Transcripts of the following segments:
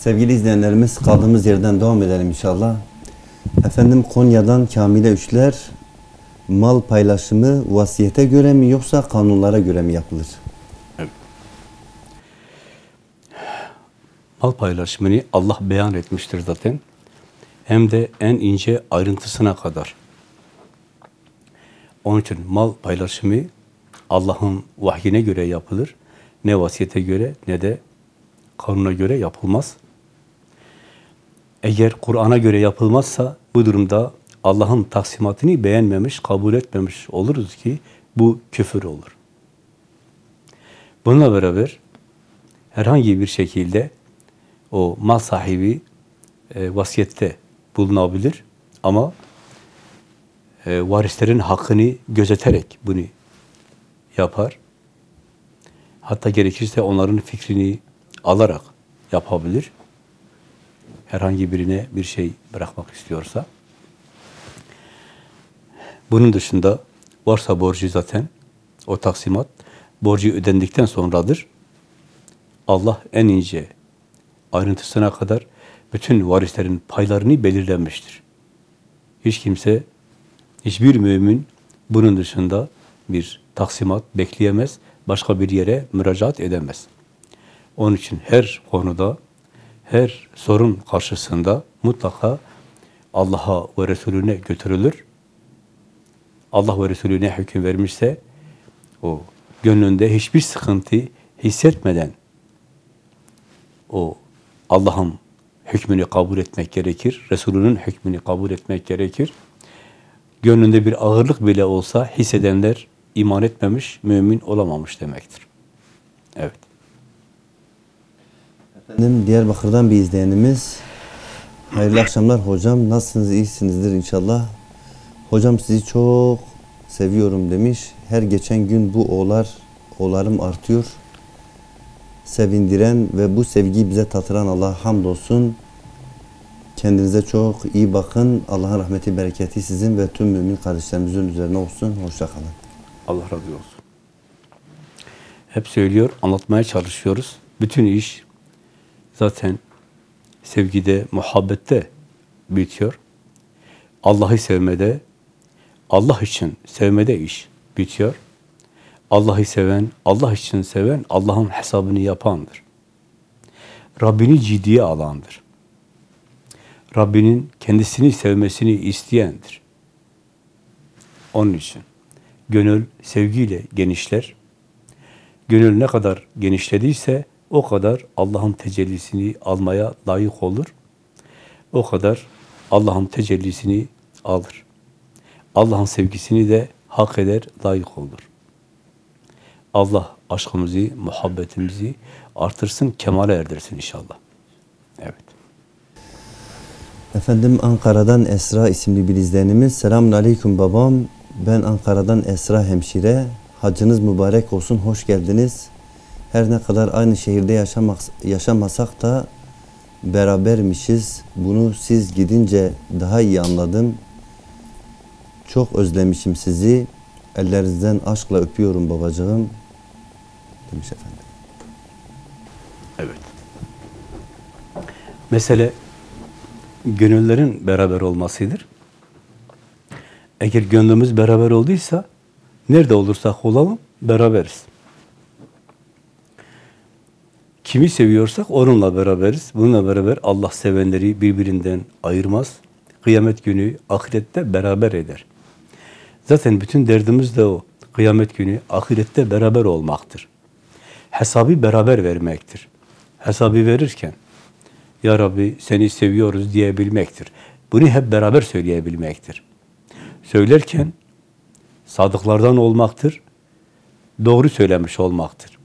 Sevgili izleyenlerimiz kaldığımız yerden devam edelim inşallah. Efendim Konya'dan Kamile Üçler mal paylaşımı vasiyete göre mi yoksa kanunlara göre mi yapılır? Mal paylaşımını Allah beyan etmiştir zaten. Hem de en ince ayrıntısına kadar. Onun için mal paylaşımı Allah'ın vahyine göre yapılır. Ne vasiyete göre ne de kanuna göre yapılmaz. Eğer Kur'an'a göre yapılmazsa bu durumda Allah'ın taksimatını beğenmemiş, kabul etmemiş oluruz ki bu küfür olur. Bununla beraber herhangi bir şekilde o mal sahibi e, vasiyette bulunabilir ama e, varislerin hakkını gözeterek bunu yapar. Hatta gerekirse onların fikrini alarak yapabilir. Herhangi birine bir şey bırakmak istiyorsa. Bunun dışında varsa borcu zaten o taksimat borcu ödendikten sonradır. Allah en ince ayrıntısına kadar bütün varislerin paylarını belirlenmiştir. Hiç kimse, hiçbir mümin bunun dışında bir taksimat bekleyemez, başka bir yere müracaat edemez. Onun için her konuda, her sorun karşısında mutlaka Allah'a ve Resulüne götürülür. Allah ve Resulü ne hüküm vermişse o gönlünde hiçbir sıkıntı hissetmeden o Allah'ın hükmünü kabul etmek gerekir. Resulünün hükmünü kabul etmek gerekir. Gönlünde bir ağırlık bile olsa hissedenler iman etmemiş, mümin olamamış demektir. Evet. Efendim Diyarbakır'dan bir izleyenimiz. Hayırlı akşamlar hocam. Nasılsınız? İyisinizdir inşallah. Hocam sizi çok seviyorum demiş. Her geçen gün bu oğlar, oğlarım artıyor. Sevindiren ve bu sevgiyi bize tatıran Allah'a hamdolsun. Kendinize çok iyi bakın. Allah'ın rahmeti, bereketi sizin ve tüm mümin kardeşlerimizin üzerine olsun. Hoşça kalın. Allah razı olsun. Hep söylüyor, anlatmaya çalışıyoruz. Bütün iş zaten sevgide, muhabbette bitiyor. Allah'ı sevmede, Allah için sevmede iş bitiyor. Allah'ı seven, Allah için seven, Allah'ın hesabını yapandır. Rabbini ciddiye alandır. Rabbinin kendisini sevmesini isteyendir. Onun için gönül sevgiyle genişler. Gönül ne kadar genişlediyse o kadar Allah'ın tecellisini almaya layık olur. O kadar Allah'ın tecellisini alır. Allah'ın sevgisini de hak eder, layık olur. Allah aşkımızı, muhabbetimizi artırsın, kemale erdirsin inşallah. Evet. Efendim Ankara'dan Esra isimli bir izleyenimiz. Selamun Aleyküm babam. Ben Ankara'dan Esra hemşire. Hacınız mübarek olsun, hoş geldiniz. Her ne kadar aynı şehirde yaşamak, yaşamasak da berabermişiz. Bunu siz gidince daha iyi anladım. Çok özlemişim sizi. Ellerinizden aşkla öpüyorum babacığım. Demiş efendim. Evet. Mesele gönüllerin beraber olmasıdır. Eğer gönlümüz beraber olduysa nerede olursak olalım beraberiz. Kimi seviyorsak onunla beraberiz. Bununla beraber Allah sevenleri birbirinden ayırmaz. Kıyamet günü ahirette beraber eder. Zaten bütün derdimiz de o. Kıyamet günü ahirette beraber olmaktır. Hesabı beraber vermektir. Hesabı verirken Ya Rabbi seni seviyoruz diyebilmektir. Bunu hep beraber söyleyebilmektir. Söylerken sadıklardan olmaktır. Doğru söylemiş olmaktır.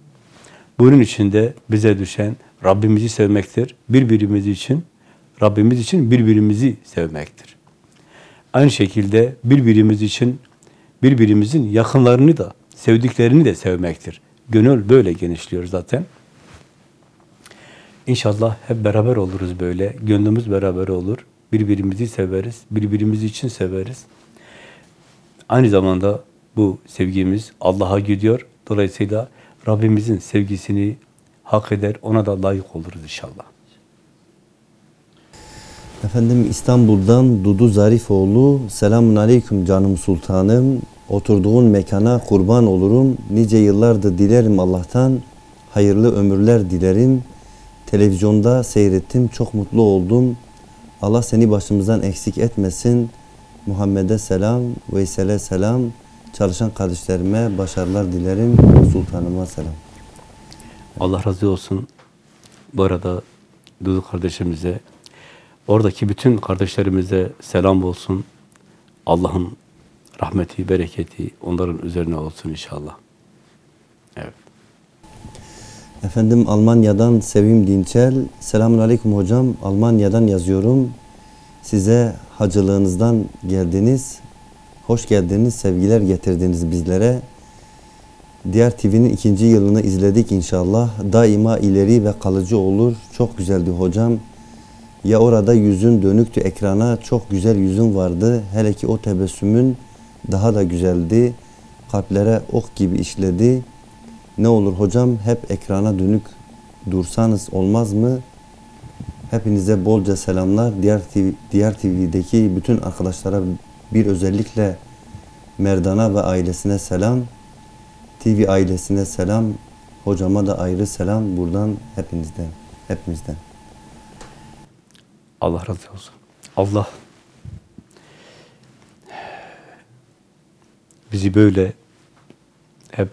Bunun için de bize düşen Rabbimizi sevmektir. Birbirimiz için, Rabbimiz için birbirimizi sevmektir. Aynı şekilde birbirimiz için birbirimizin yakınlarını da, sevdiklerini de sevmektir. Gönül böyle genişliyor zaten. İnşallah hep beraber oluruz böyle. Gönlümüz beraber olur. Birbirimizi severiz. Birbirimiz için severiz. Aynı zamanda bu sevgimiz Allah'a gidiyor. Dolayısıyla Rabbimizin sevgisini hak eder, ona da layık oluruz inşallah. Efendim İstanbul'dan Dudu Zarifoğlu. Selamun Aleyküm canım sultanım. Oturduğun mekana kurban olurum. Nice yıllardır dilerim Allah'tan. Hayırlı ömürler dilerim. Televizyonda seyrettim. Çok mutlu oldum. Allah seni başımızdan eksik etmesin. Muhammed'e selam, Veysel'e selam. Çalışan kardeşlerime başarılar dilerim. Sultanıma selam. Allah razı olsun. Bu arada Dudu kardeşimize, oradaki bütün kardeşlerimize selam olsun. Allah'ın rahmeti, bereketi onların üzerine olsun inşallah. Evet. Efendim Almanya'dan Sevim Dinçel. Selamun Aleyküm hocam. Almanya'dan yazıyorum. Size hacılığınızdan geldiniz. Hoş geldiniz. Sevgiler getirdiniz bizlere. Diğer TV'nin ikinci yılını izledik inşallah. Daima ileri ve kalıcı olur. Çok güzeldi hocam. Ya orada yüzün dönüktü ekrana. Çok güzel yüzün vardı. Hele ki o tebessümün daha da güzeldi. Kalplere ok gibi işledi. Ne olur hocam hep ekrana dönük dursanız olmaz mı? Hepinize bolca selamlar. Diğer TV, diğer TV'deki bütün arkadaşlara bir özellikle Merdan'a ve ailesine selam. TV ailesine selam. Hocama da ayrı selam buradan hepinizden. Hepimizden. Allah razı olsun. Allah bizi böyle hep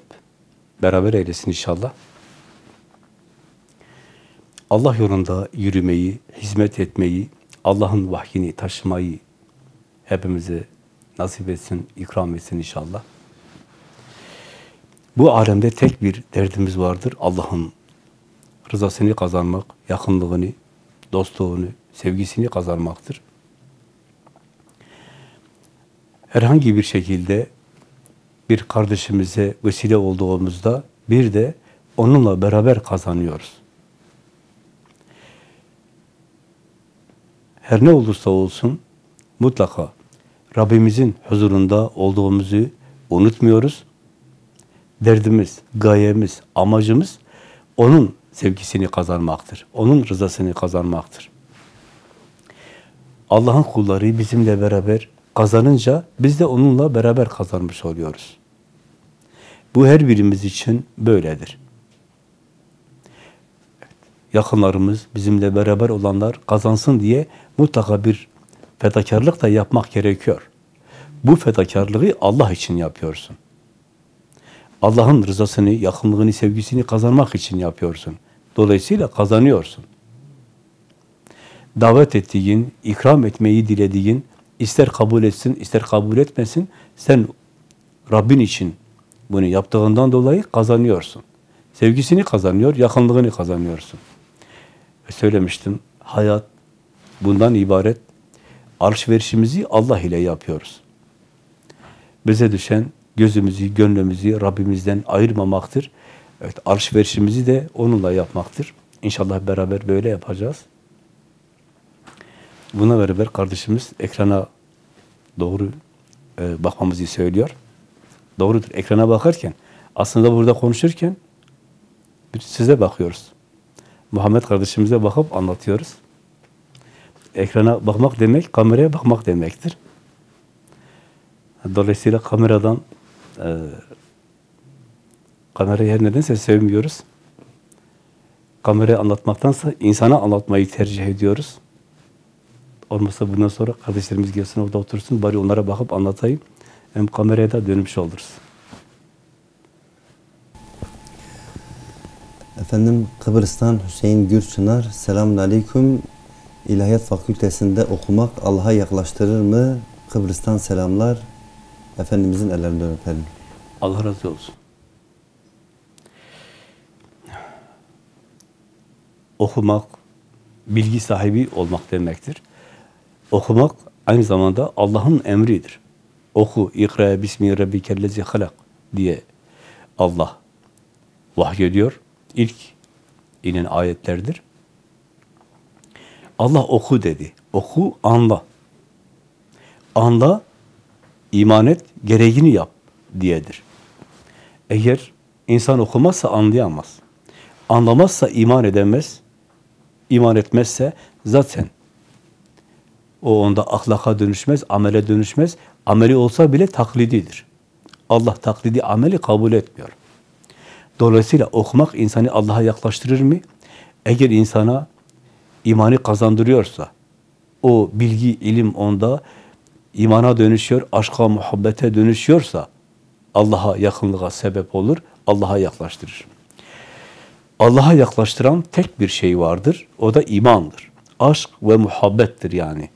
beraber eylesin inşallah. Allah yolunda yürümeyi, hizmet etmeyi, Allah'ın vahyini taşımayı hepimize nasip etsin, ikram etsin inşallah. Bu alemde tek bir derdimiz vardır. Allah'ın rızasını kazanmak, yakınlığını, dostluğunu, sevgisini kazanmaktır. Herhangi bir şekilde bir kardeşimize vesile olduğumuzda bir de onunla beraber kazanıyoruz. Her ne olursa olsun mutlaka Rabbimizin huzurunda olduğumuzu unutmuyoruz. Derdimiz, gayemiz, amacımız onun sevgisini kazanmaktır. Onun rızasını kazanmaktır. Allah'ın kulları bizimle beraber kazanınca biz de onunla beraber kazanmış oluyoruz. Bu her birimiz için böyledir. Yakınlarımız, bizimle beraber olanlar kazansın diye mutlaka bir fedakarlık da yapmak gerekiyor. Bu fedakarlığı Allah için yapıyorsun. Allah'ın rızasını, yakınlığını, sevgisini kazanmak için yapıyorsun. Dolayısıyla kazanıyorsun. Davet ettiğin, ikram etmeyi dilediğin, ister kabul etsin, ister kabul etmesin, sen Rabbin için bunu yaptığından dolayı kazanıyorsun. Sevgisini kazanıyor, yakınlığını kazanıyorsun. Söylemiştim, hayat bundan ibaret. Alışverişimizi Allah ile yapıyoruz. Bize düşen gözümüzü, gönlümüzü Rabbimizden ayırmamaktır. Evet, alışverişimizi de onunla yapmaktır. İnşallah beraber böyle yapacağız. Buna beraber kardeşimiz ekrana doğru e, bakmamızı söylüyor. Doğrudur. Ekrana bakarken, aslında burada konuşurken size bakıyoruz. Muhammed kardeşimize bakıp anlatıyoruz. Ekrana bakmak demek, kameraya bakmak demektir. Dolayısıyla kameradan e, kamerayı her nedense sevmiyoruz. Kamerayı anlatmaktansa insana anlatmayı tercih ediyoruz. Olmasa bundan sonra kardeşlerimiz gelsin orada otursun, bari onlara bakıp anlatayım. Hem kameraya da dönmüş oluruz. Efendim Kıbrıs'tan Hüseyin Gürçınar. Selamun Aleyküm. İlahiyat Fakültesinde okumak Allah'a yaklaştırır mı? Kıbrıs'tan selamlar. Efendimizin ellerinden öperim. Allah razı olsun. Okumak, bilgi sahibi olmak demektir. Okumak aynı zamanda Allah'ın emridir. Oku, ikra bismi rabbikellezi halak diye Allah vahyediyor. İlk inen ayetlerdir. Allah oku dedi. Oku, anla. Anla, iman et, gereğini yap diyedir. Eğer insan okumazsa anlayamaz. Anlamazsa iman edemez. İman etmezse zaten O onda ahlaka dönüşmez, amele dönüşmez. Ameli olsa bile taklididir. Allah taklidi ameli kabul etmiyor. Dolayısıyla okumak insanı Allah'a yaklaştırır mı? Eğer insana imanı kazandırıyorsa, o bilgi, ilim onda imana dönüşüyor, aşka, muhabbete dönüşüyorsa Allah'a yakınlığa sebep olur, Allah'a yaklaştırır. Allah'a yaklaştıran tek bir şey vardır, o da imandır. Aşk ve muhabbettir yani.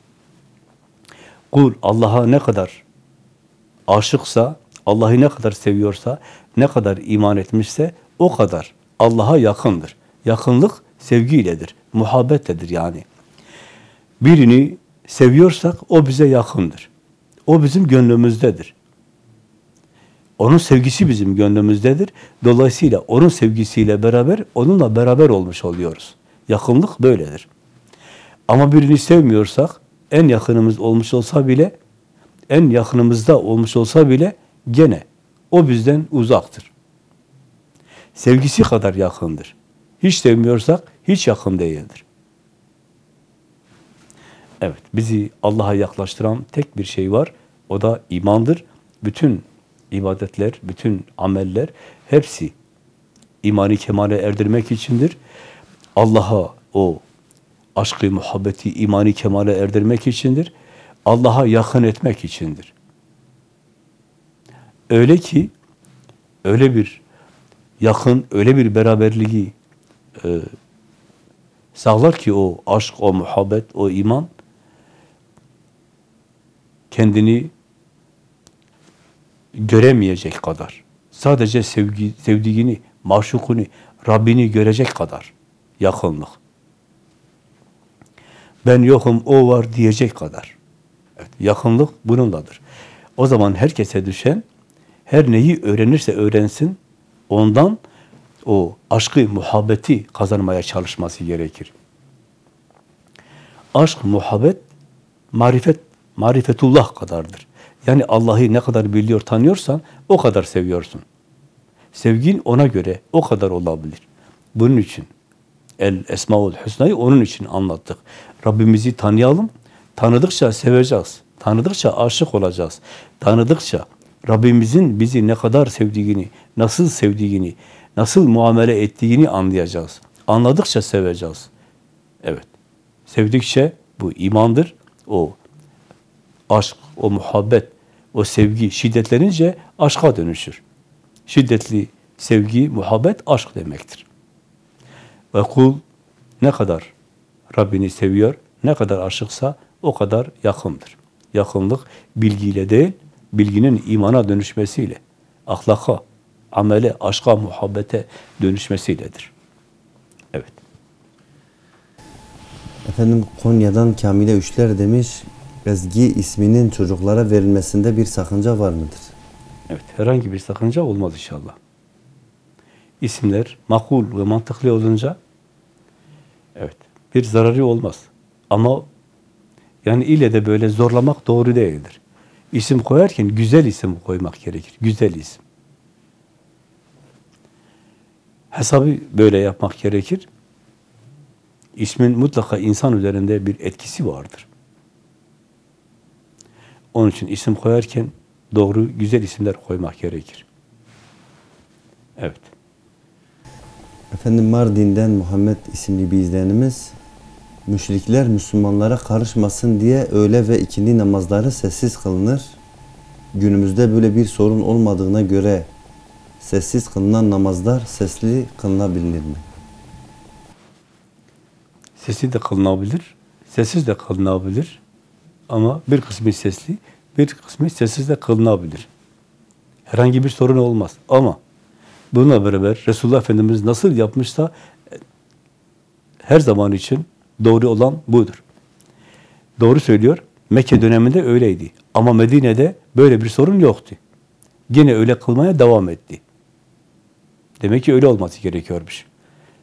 Kul Allah'a ne kadar aşıksa, Allah'ı ne kadar seviyorsa, ne kadar iman etmişse o kadar Allah'a yakındır. Yakınlık sevgiyledir, muhabbettedir yani. Birini seviyorsak o bize yakındır. O bizim gönlümüzdedir. Onun sevgisi bizim gönlümüzdedir. Dolayısıyla onun sevgisiyle beraber onunla beraber olmuş oluyoruz. Yakınlık böyledir. Ama birini sevmiyorsak en yakınımız olmuş olsa bile en yakınımızda olmuş olsa bile gene o bizden uzaktır. Sevgisi kadar yakındır. Hiç sevmiyorsak hiç yakın değildir. Evet, bizi Allah'a yaklaştıran tek bir şey var. O da imandır. Bütün ibadetler, bütün ameller hepsi imani kemale erdirmek içindir. Allah'a o aşkı, muhabbeti, imani kemale erdirmek içindir. Allah'a yakın etmek içindir. Öyle ki, öyle bir yakın, öyle bir beraberliği e, sağlar ki o aşk, o muhabbet, o iman kendini göremeyecek kadar, sadece sevgi, sevdiğini, maşukunu, Rabbini görecek kadar yakınlık. Ben yokum, o var diyecek kadar. Evet, yakınlık bununladır. O zaman herkese düşen, her neyi öğrenirse öğrensin, ondan o aşkı, muhabbeti kazanmaya çalışması gerekir. Aşk, muhabbet, marifet, marifetullah kadardır. Yani Allah'ı ne kadar biliyor, tanıyorsan o kadar seviyorsun. Sevgin ona göre o kadar olabilir. Bunun için El Esmaül Hüsna'yı onun için anlattık. Rabbimizi tanıyalım. Tanıdıkça seveceğiz. Tanıdıkça aşık olacağız. Tanıdıkça Rabbimizin bizi ne kadar sevdiğini, nasıl sevdiğini, nasıl muamele ettiğini anlayacağız. Anladıkça seveceğiz. Evet. Sevdikçe bu imandır. O aşk, o muhabbet, o sevgi şiddetlenince aşka dönüşür. Şiddetli sevgi, muhabbet aşk demektir. Ve kul ne kadar Rabbini seviyor, ne kadar aşıksa o kadar yakındır. Yakınlık bilgiyle değil, bilginin imana dönüşmesiyle, ahlaka, amele, aşka, muhabbete dönüşmesiyledir. Evet. Efendim Konya'dan Kamile Üçler demiş, Ezgi isminin çocuklara verilmesinde bir sakınca var mıdır? Evet, herhangi bir sakınca olmaz inşallah. İsimler makul ve mantıklı olunca evet, bir zararı olmaz. Ama yani ile de böyle zorlamak doğru değildir. İsim koyarken güzel isim koymak gerekir. Güzel isim. Hesabı böyle yapmak gerekir. İsmin mutlaka insan üzerinde bir etkisi vardır. Onun için isim koyarken doğru, güzel isimler koymak gerekir. Evet. Efendim Mardin'den Muhammed isimli bir izleyenimiz, müşrikler Müslümanlara karışmasın diye öğle ve ikindi namazları sessiz kılınır. Günümüzde böyle bir sorun olmadığına göre sessiz kılınan namazlar sesli kılınabilir mi? Sesi de kılınabilir, sessiz de kılınabilir. Ama bir kısmı sesli, bir kısmı sessiz de kılınabilir. Herhangi bir sorun olmaz. Ama bununla beraber Resulullah Efendimiz nasıl yapmışsa her zaman için doğru olan budur. Doğru söylüyor. Mekke döneminde öyleydi. Ama Medine'de böyle bir sorun yoktu. Yine öyle kılmaya devam etti. Demek ki öyle olması gerekiyormuş.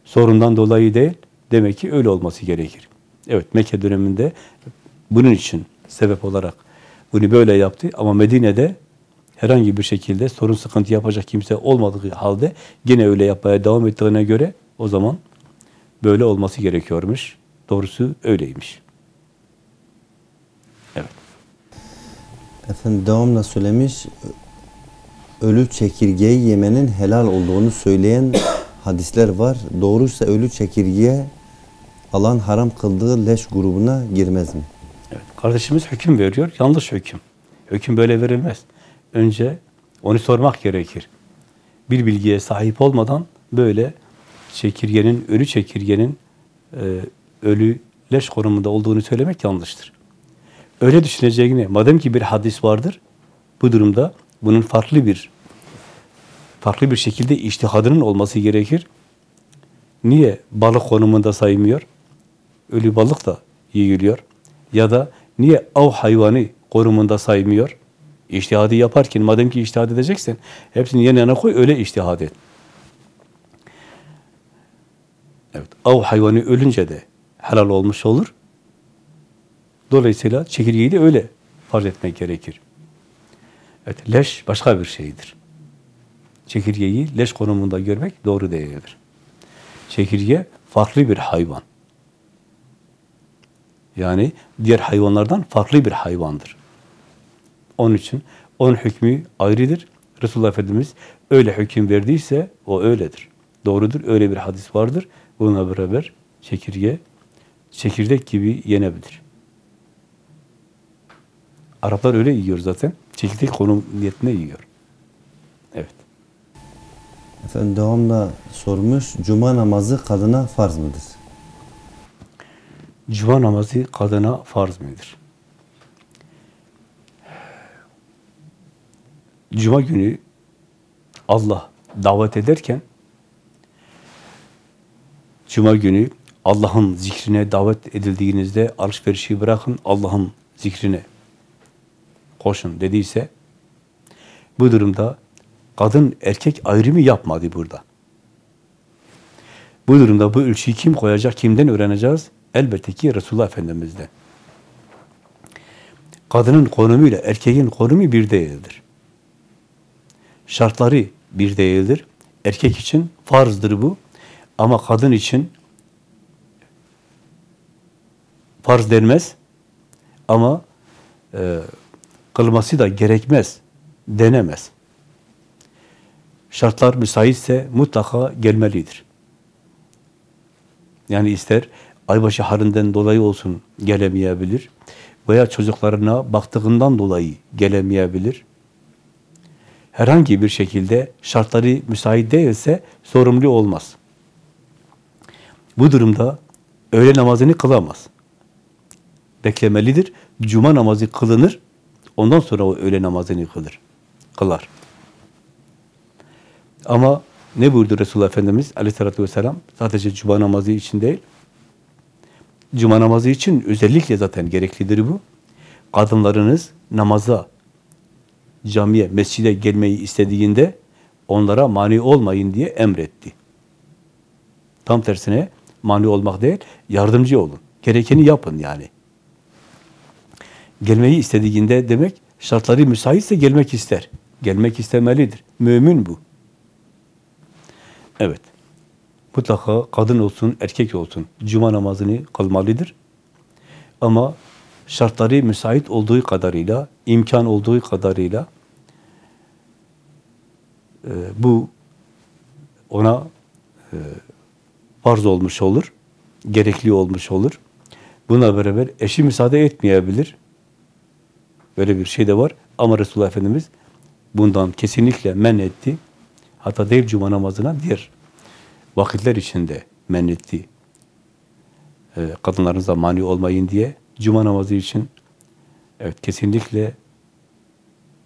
Sorundan dolayı değil, demek ki öyle olması gerekir. Evet, Mekke döneminde bunun için sebep olarak bunu böyle yaptı ama Medine'de herhangi bir şekilde sorun sıkıntı yapacak kimse olmadığı halde yine öyle yapmaya devam ettiğine göre o zaman böyle olması gerekiyormuş. Doğrusu öyleymiş. Evet. Efendim devamla söylemiş ölü çekirgeyi yemenin helal olduğunu söyleyen hadisler var. Doğruysa ölü çekirgeye Allah'ın haram kıldığı leş grubuna girmez mi? Evet. Kardeşimiz hüküm veriyor. Yanlış hüküm. Hüküm böyle verilmez. Önce onu sormak gerekir. Bir bilgiye sahip olmadan böyle çekirgenin, ölü çekirgenin e, ölü leş konumunda olduğunu söylemek yanlıştır. Öyle düşüneceğine, madem ki bir hadis vardır, bu durumda bunun farklı bir farklı bir şekilde iştihadının olması gerekir. Niye balık konumunda saymıyor? Ölü balık da yiyiliyor. Ya da niye av hayvanı konumunda saymıyor? İçtihadı yaparken madem ki içtihad edeceksen hepsini yan yana koy öyle içtihad et. Evet, av hayvanı ölünce de helal olmuş olur. Dolayısıyla çekirgeyi de öyle farz etmek gerekir. Evet, leş başka bir şeydir. Çekirgeyi leş konumunda görmek doğru değildir. Çekirge farklı bir hayvan. Yani diğer hayvanlardan farklı bir hayvandır. Onun için onun hükmü ayrıdır. Resulullah Efendimiz öyle hüküm verdiyse o öyledir. Doğrudur. Öyle bir hadis vardır. Bununla beraber çekirge çekirdek gibi yenebilir. Araplar öyle yiyor zaten. Çekirdek konum niyetine yiyor. Efendim devamla sormuş cuma namazı kadına farz mıdır? Cuma namazı kadına farz mıdır? Cuma günü Allah davet ederken Cuma günü Allah'ın zikrine davet edildiğinizde alışverişi bırakın Allah'ın zikrine koşun dediyse bu durumda kadın erkek ayrımı yapmadı burada. Bu durumda bu ölçüyü kim koyacak, kimden öğreneceğiz? Elbette ki Resulullah Efendimiz'den. Kadının konumuyla erkeğin konumu bir değildir. Şartları bir değildir. Erkek için farzdır bu. Ama kadın için farz denmez. Ama e, kılması da gerekmez, denemez. Şartlar müsaitse mutlaka gelmelidir. Yani ister aybaşı harinden dolayı olsun gelemeyebilir veya çocuklarına baktığından dolayı gelemeyebilir. Herhangi bir şekilde şartları müsait değilse sorumlu olmaz. Bu durumda öğle namazını kılamaz. Beklemelidir. Cuma namazı kılınır. Ondan sonra o öğle namazını kılır. Kılar. Ama ne buyurdu Resulullah Efendimiz aleyhissalatü vesselam? Sadece cuma namazı için değil. Cuma namazı için özellikle zaten gereklidir bu. Kadınlarınız namaza, camiye, mescide gelmeyi istediğinde onlara mani olmayın diye emretti. Tam tersine mani olmak değil, yardımcı olun. Gerekeni yapın yani. Gelmeyi istediğinde demek şartları müsaitse gelmek ister. Gelmek istemelidir. Mümin bu. Evet. Mutlaka kadın olsun, erkek olsun cuma namazını kılmalıdır. Ama şartları müsait olduğu kadarıyla, imkan olduğu kadarıyla e, bu ona e, olmuş olur, gerekli olmuş olur. Buna beraber eşi müsaade etmeyebilir. Böyle bir şey de var. Ama Resulullah Efendimiz bundan kesinlikle men etti. Hatta değil cuma namazına diğer vakitler içinde men etti. Ee, kadınlarınıza mani olmayın diye cuma namazı için evet kesinlikle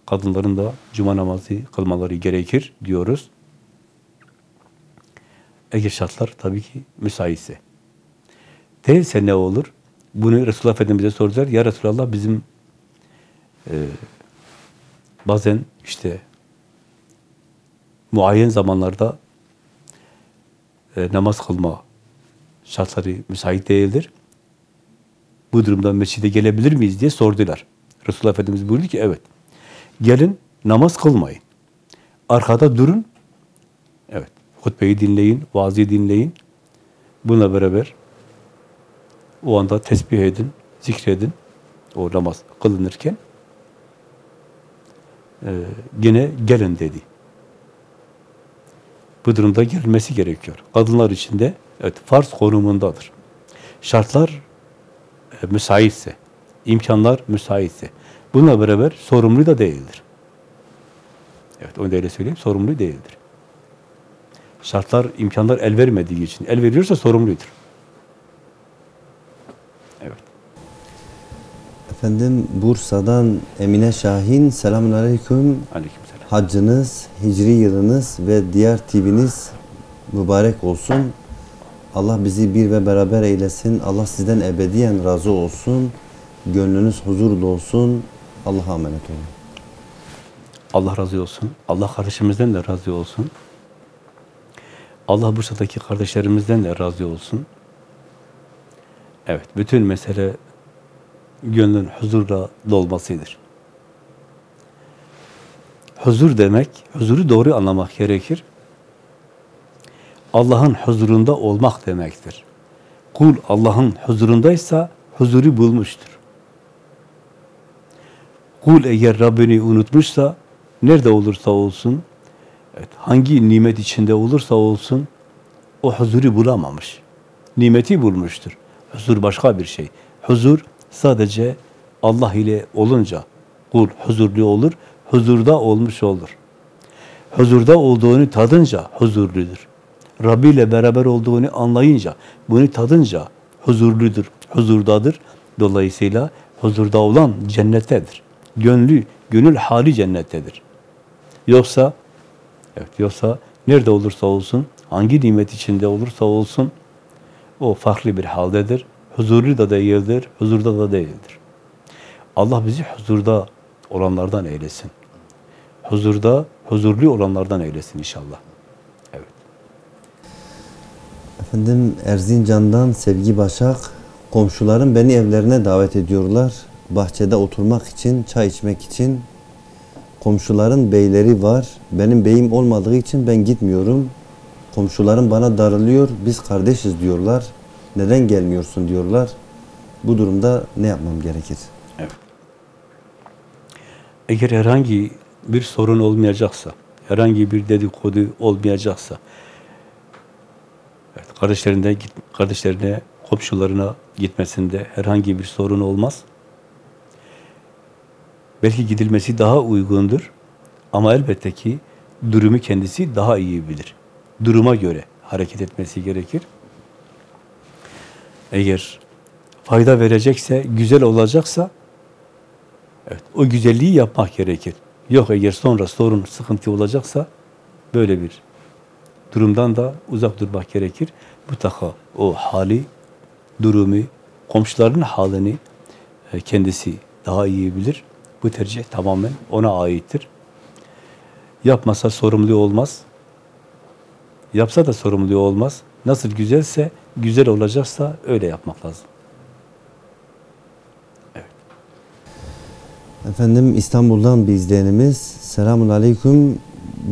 kadınların da cuma namazı kılmaları gerekir diyoruz. Eğer şartlar tabii ki müsaitse. Değilse ne olur? Bunu Resulullah Efendimiz'e sordular. Ya Resulallah bizim e, bazen işte muayyen zamanlarda e, namaz kılma şartları müsait değildir. Bu durumda mescide gelebilir miyiz diye sordular. Resulullah Efendimiz buyurdu ki evet. Gelin namaz kılmayın. Arkada durun. Evet. Hutbeyi dinleyin, vaazı dinleyin. Buna beraber o anda tesbih edin, zikredin. o namaz kılınırken e, yine gelin dedi. Bu durumda gelinmesi gerekiyor. Kadınlar için de evet, farz konumundadır. Şartlar e, müsaitse, imkanlar müsaitse. Bununla beraber sorumlu da değildir. Evet, onu da öyle söyleyeyim, sorumlu değildir. Şartlar, imkanlar el vermediği için, el veriyorsa sorumludur. Evet. Efendim Bursa'dan Emine Şahin. Selamun Aleyküm. Aleykümselam. Haccınız, hicri yılınız ve diğer tibiniz mübarek olsun. Allah bizi bir ve beraber eylesin. Allah sizden ebediyen razı olsun. Gönlünüz huzurlu olsun. Allah'a emanet olun. Allah razı olsun. Allah kardeşimizden de razı olsun. Allah Bursa'daki kardeşlerimizden de razı olsun. Evet, bütün mesele gönlün huzurla dolmasıdır. Huzur demek, huzuru doğru anlamak gerekir. Allah'ın huzurunda olmak demektir. Kul Allah'ın huzurundaysa huzuru bulmuştur. Kul eğer Rabbini unutmuşsa, nerede olursa olsun, evet, hangi nimet içinde olursa olsun, o huzuru bulamamış. Nimeti bulmuştur. Huzur başka bir şey. Huzur sadece Allah ile olunca kul huzurlu olur, huzurda olmuş olur. Huzurda olduğunu tadınca huzurludur. Rabbi ile beraber olduğunu anlayınca, bunu tadınca huzurludur, huzurdadır. Dolayısıyla huzurda olan cennettedir. Gönlü, gönül hali cennettedir. Yoksa, evet yoksa nerede olursa olsun, hangi nimet içinde olursa olsun, o farklı bir haldedir. Huzurlu da değildir, huzurda da değildir. Allah bizi huzurda olanlardan eylesin. Huzurda, huzurlu olanlardan eylesin inşallah. Evet. Efendim Erzincan'dan Sevgi Başak. Komşularım beni evlerine davet ediyorlar. Bahçede oturmak için, çay içmek için. Komşuların beyleri var. Benim beyim olmadığı için ben gitmiyorum. Komşularım bana darılıyor. Biz kardeşiz diyorlar. Neden gelmiyorsun diyorlar. Bu durumda ne yapmam gerekir? Eğer herhangi bir sorun olmayacaksa, herhangi bir dedikodu olmayacaksa, evet, kardeşlerine, kardeşlerine, komşularına gitmesinde herhangi bir sorun olmaz. Belki gidilmesi daha uygundur ama elbette ki durumu kendisi daha iyi bilir. Duruma göre hareket etmesi gerekir. Eğer fayda verecekse, güzel olacaksa Evet, o güzelliği yapmak gerekir. Yok eğer sonra sorun, sıkıntı olacaksa böyle bir durumdan da uzak durmak gerekir. Mutlaka o hali, durumu, komşuların halini e, kendisi daha iyi bilir. Bu tercih tamamen ona aittir. Yapmasa sorumlu olmaz. Yapsa da sorumlu olmaz. Nasıl güzelse, güzel olacaksa öyle yapmak lazım. Efendim İstanbul'dan bir izleyenimiz. Selamun Aleyküm.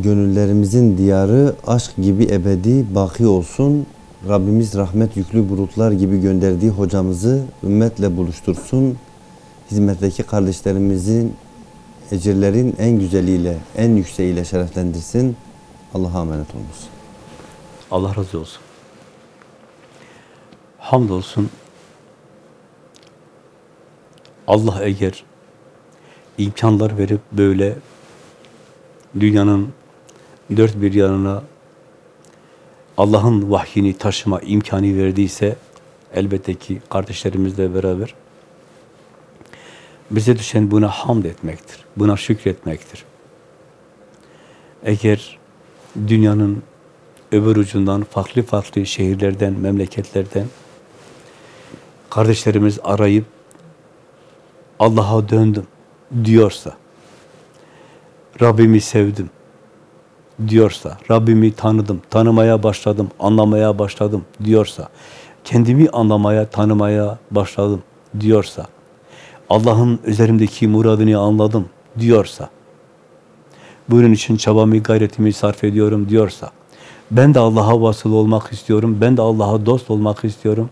Gönüllerimizin diyarı aşk gibi ebedi baki olsun. Rabbimiz rahmet yüklü bulutlar gibi gönderdiği hocamızı ümmetle buluştursun. Hizmetteki kardeşlerimizin ecirlerin en güzeliyle, en yükseğiyle şereflendirsin. Allah'a emanet olunuz. Allah razı olsun. Hamdolsun. Allah eğer imkanlar verip böyle dünyanın dört bir yanına Allah'ın vahyini taşıma imkanı verdiyse elbette ki kardeşlerimizle beraber bize düşen buna hamd etmektir. Buna şükretmektir. Eğer dünyanın öbür ucundan farklı farklı şehirlerden, memleketlerden kardeşlerimiz arayıp Allah'a döndüm diyorsa, Rabbimi sevdim diyorsa, Rabbimi tanıdım, tanımaya başladım, anlamaya başladım diyorsa, kendimi anlamaya, tanımaya başladım diyorsa, Allah'ın üzerimdeki muradını anladım diyorsa, bunun için çabamı, gayretimi sarf ediyorum diyorsa, ben de Allah'a vasıl olmak istiyorum, ben de Allah'a dost olmak istiyorum,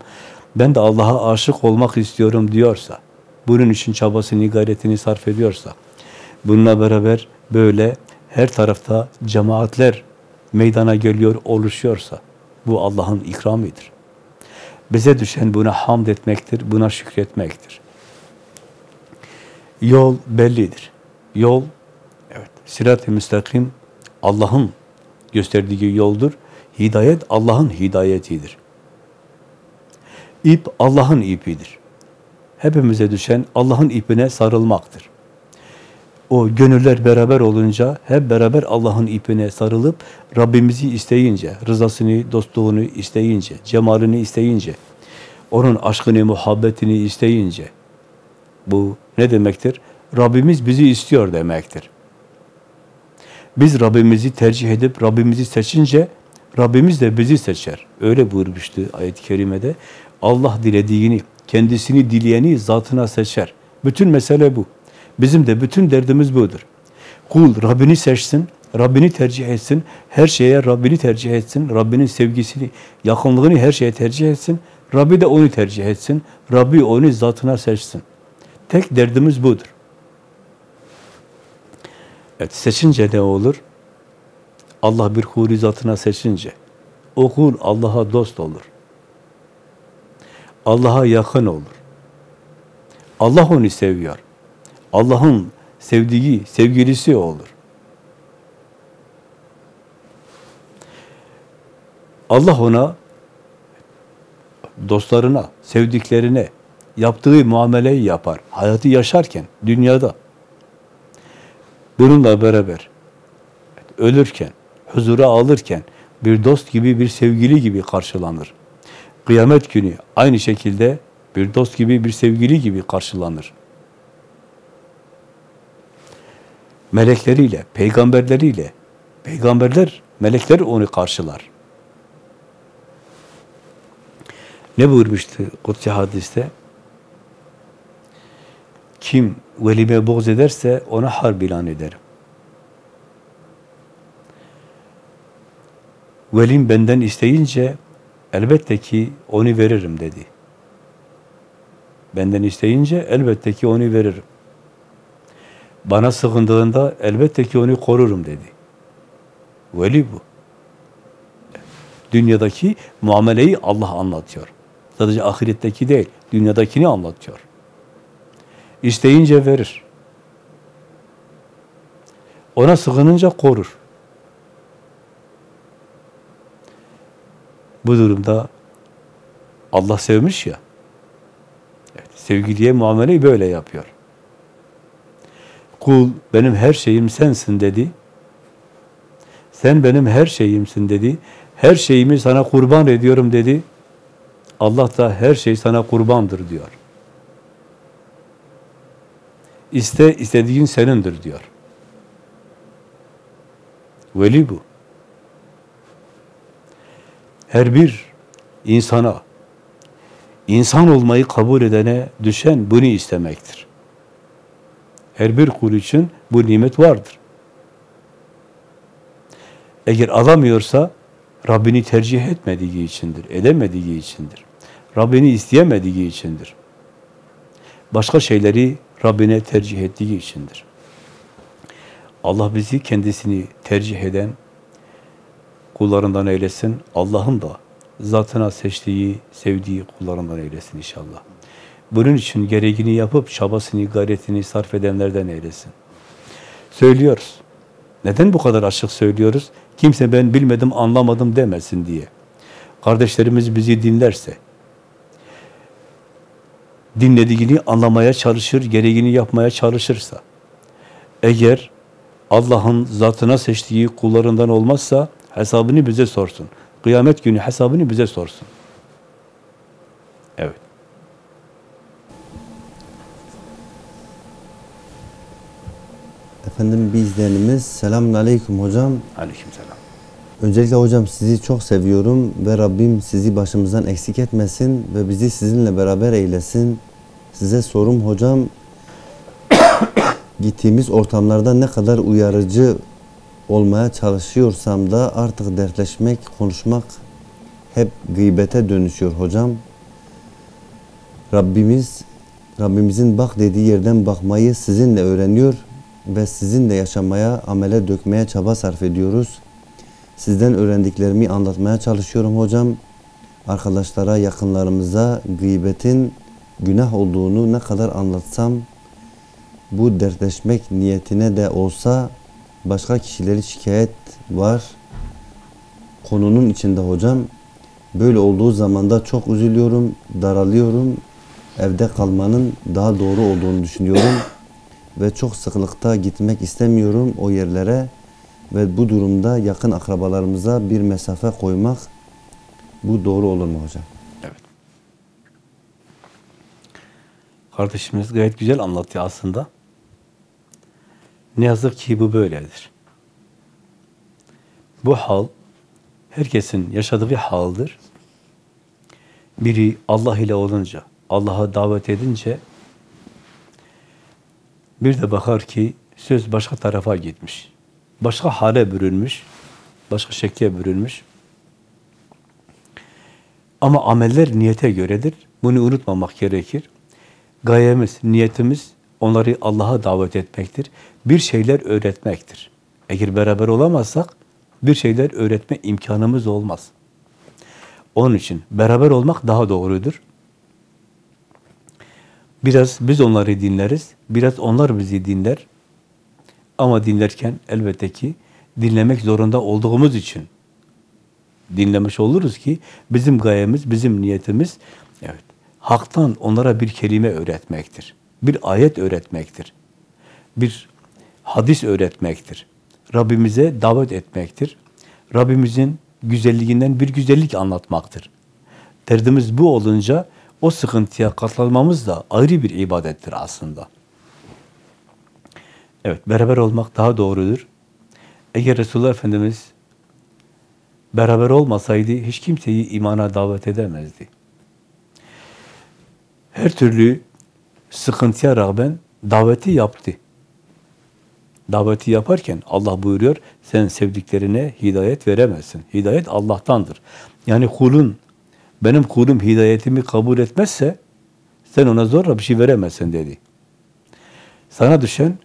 ben de Allah'a aşık olmak istiyorum diyorsa, bunun için çabasını, gayretini sarf ediyorsa, bununla beraber böyle her tarafta cemaatler meydana geliyor, oluşuyorsa, bu Allah'ın ikramidir. Bize düşen buna hamd etmektir, buna şükretmektir. Yol bellidir. Yol, evet, sirat-i müstakim Allah'ın gösterdiği yoldur. Hidayet Allah'ın hidayetidir. İp Allah'ın ipidir. Hepimize düşen Allah'ın ipine sarılmaktır. O gönüller beraber olunca hep beraber Allah'ın ipine sarılıp Rabbimizi isteyince, rızasını, dostluğunu isteyince, cemalini isteyince, onun aşkını, muhabbetini isteyince bu ne demektir? Rabbimiz bizi istiyor demektir. Biz Rabbimizi tercih edip Rabbimizi seçince Rabbimiz de bizi seçer. Öyle buyurmuştu ayet-i kerimede. Allah dilediğini, kendisini dileyeni zatına seçer. Bütün mesele bu. Bizim de bütün derdimiz budur. Kul Rabbini seçsin, Rabbini tercih etsin, her şeye Rabbini tercih etsin, Rabbinin sevgisini, yakınlığını her şeye tercih etsin, Rabbi de onu tercih etsin, Rabbi onu zatına seçsin. Tek derdimiz budur. Evet, seçince ne olur? Allah bir huri zatına seçince, o kul Allah'a dost olur. Allah'a yakın olur. Allah onu seviyor. Allah'ın sevdiği, sevgilisi olur. Allah ona, dostlarına, sevdiklerine yaptığı muameleyi yapar. Hayatı yaşarken, dünyada. Bununla beraber ölürken, huzura alırken bir dost gibi, bir sevgili gibi karşılanır. Kıyamet günü aynı şekilde bir dost gibi, bir sevgili gibi karşılanır. Melekleriyle, peygamberleriyle, peygamberler, melekler onu karşılar. Ne buyurmuştu Kutsi hadiste? Kim velime boğz ederse ona harp ilan ederim. Velim benden isteyince elbette ki onu veririm dedi. Benden isteyince elbette ki onu veririm. Bana sığındığında elbette ki onu korurum dedi. Veli bu. Dünyadaki muameleyi Allah anlatıyor. Sadece ahiretteki değil, dünyadakini anlatıyor. İsteyince verir. Ona sığınınca korur. Bu durumda Allah sevmiş ya, evet, sevgiliye muameleyi böyle yapıyor. Kul benim her şeyim sensin dedi. Sen benim her şeyimsin dedi. Her şeyimi sana kurban ediyorum dedi. Allah da her şey sana kurbandır diyor. İste, istediğin senindir diyor. Veli bu. Her bir insana, insan olmayı kabul edene düşen bunu istemektir. Her bir kul için bu nimet vardır. Eğer alamıyorsa Rabbini tercih etmediği içindir, edemediği içindir. Rabbini isteyemediği içindir. Başka şeyleri Rabbine tercih ettiği içindir. Allah bizi kendisini tercih eden kullarından eylesin. Allah'ın da zatına seçtiği, sevdiği kullarından eylesin inşallah. Bunun için gereğini yapıp çabasını, gayretini sarf edenlerden eylesin. Söylüyoruz. Neden bu kadar açık söylüyoruz? Kimse ben bilmedim, anlamadım demesin diye. Kardeşlerimiz bizi dinlerse, dinlediğini anlamaya çalışır, gereğini yapmaya çalışırsa, eğer Allah'ın zatına seçtiği kullarından olmazsa hesabını bize sorsun. Kıyamet günü hesabını bize sorsun. Evet. Efendim bir izleyenimiz selamun aleyküm hocam. Aleykümselam. Öncelikle hocam sizi çok seviyorum ve Rabbim sizi başımızdan eksik etmesin ve bizi sizinle beraber eylesin. Size sorum hocam gittiğimiz ortamlarda ne kadar uyarıcı olmaya çalışıyorsam da artık dertleşmek, konuşmak hep gıybete dönüşüyor hocam. Rabbimiz Rabbimizin bak dediği yerden bakmayı sizinle öğreniyor ve sizinle yaşamaya, amele dökmeye çaba sarf ediyoruz. Sizden öğrendiklerimi anlatmaya çalışıyorum hocam. Arkadaşlara, yakınlarımıza gıybetin günah olduğunu ne kadar anlatsam bu dertleşmek niyetine de olsa başka kişileri şikayet var. Konunun içinde hocam. Böyle olduğu zaman da çok üzülüyorum, daralıyorum. Evde kalmanın daha doğru olduğunu düşünüyorum. Ve çok sıklıkta gitmek istemiyorum o yerlere. Ve bu durumda yakın akrabalarımıza bir mesafe koymak bu doğru olur mu hocam? Evet. Kardeşimiz gayet güzel anlatıyor aslında. Ne yazık ki bu böyledir. Bu hal herkesin yaşadığı bir haldır. Biri Allah ile olunca, Allah'a davet edince bir de bakar ki söz başka tarafa gitmiş. Başka hale bürünmüş, başka şekle bürünmüş. Ama ameller niyete göredir. Bunu unutmamak gerekir. Gayemiz, niyetimiz onları Allah'a davet etmektir. Bir şeyler öğretmektir. Eğer beraber olamazsak bir şeyler öğretme imkanımız olmaz. Onun için beraber olmak daha doğrudur. Biraz biz onları dinleriz, biraz onlar bizi dinler. Ama dinlerken elbette ki dinlemek zorunda olduğumuz için dinlemiş oluruz ki bizim gayemiz, bizim niyetimiz evet haktan onlara bir kelime öğretmektir. Bir ayet öğretmektir. Bir hadis öğretmektir. Rabbimize davet etmektir. Rabbimizin güzelliğinden bir güzellik anlatmaktır. Derdimiz bu olunca o sıkıntıya katlanmamız da ayrı bir ibadettir aslında. Evet, beraber olmak daha doğrudur. Eğer Resulullah Efendimiz beraber olmasaydı hiç kimseyi imana davet edemezdi. Her türlü sıkıntıya rağmen daveti yaptı. Daveti yaparken Allah buyuruyor, sen sevdiklerine hidayet veremezsin. Hidayet Allah'tandır. Yani kulun, benim kulum hidayetimi kabul etmezse, sen ona zorla bir şey veremezsin dedi. Sana düşen,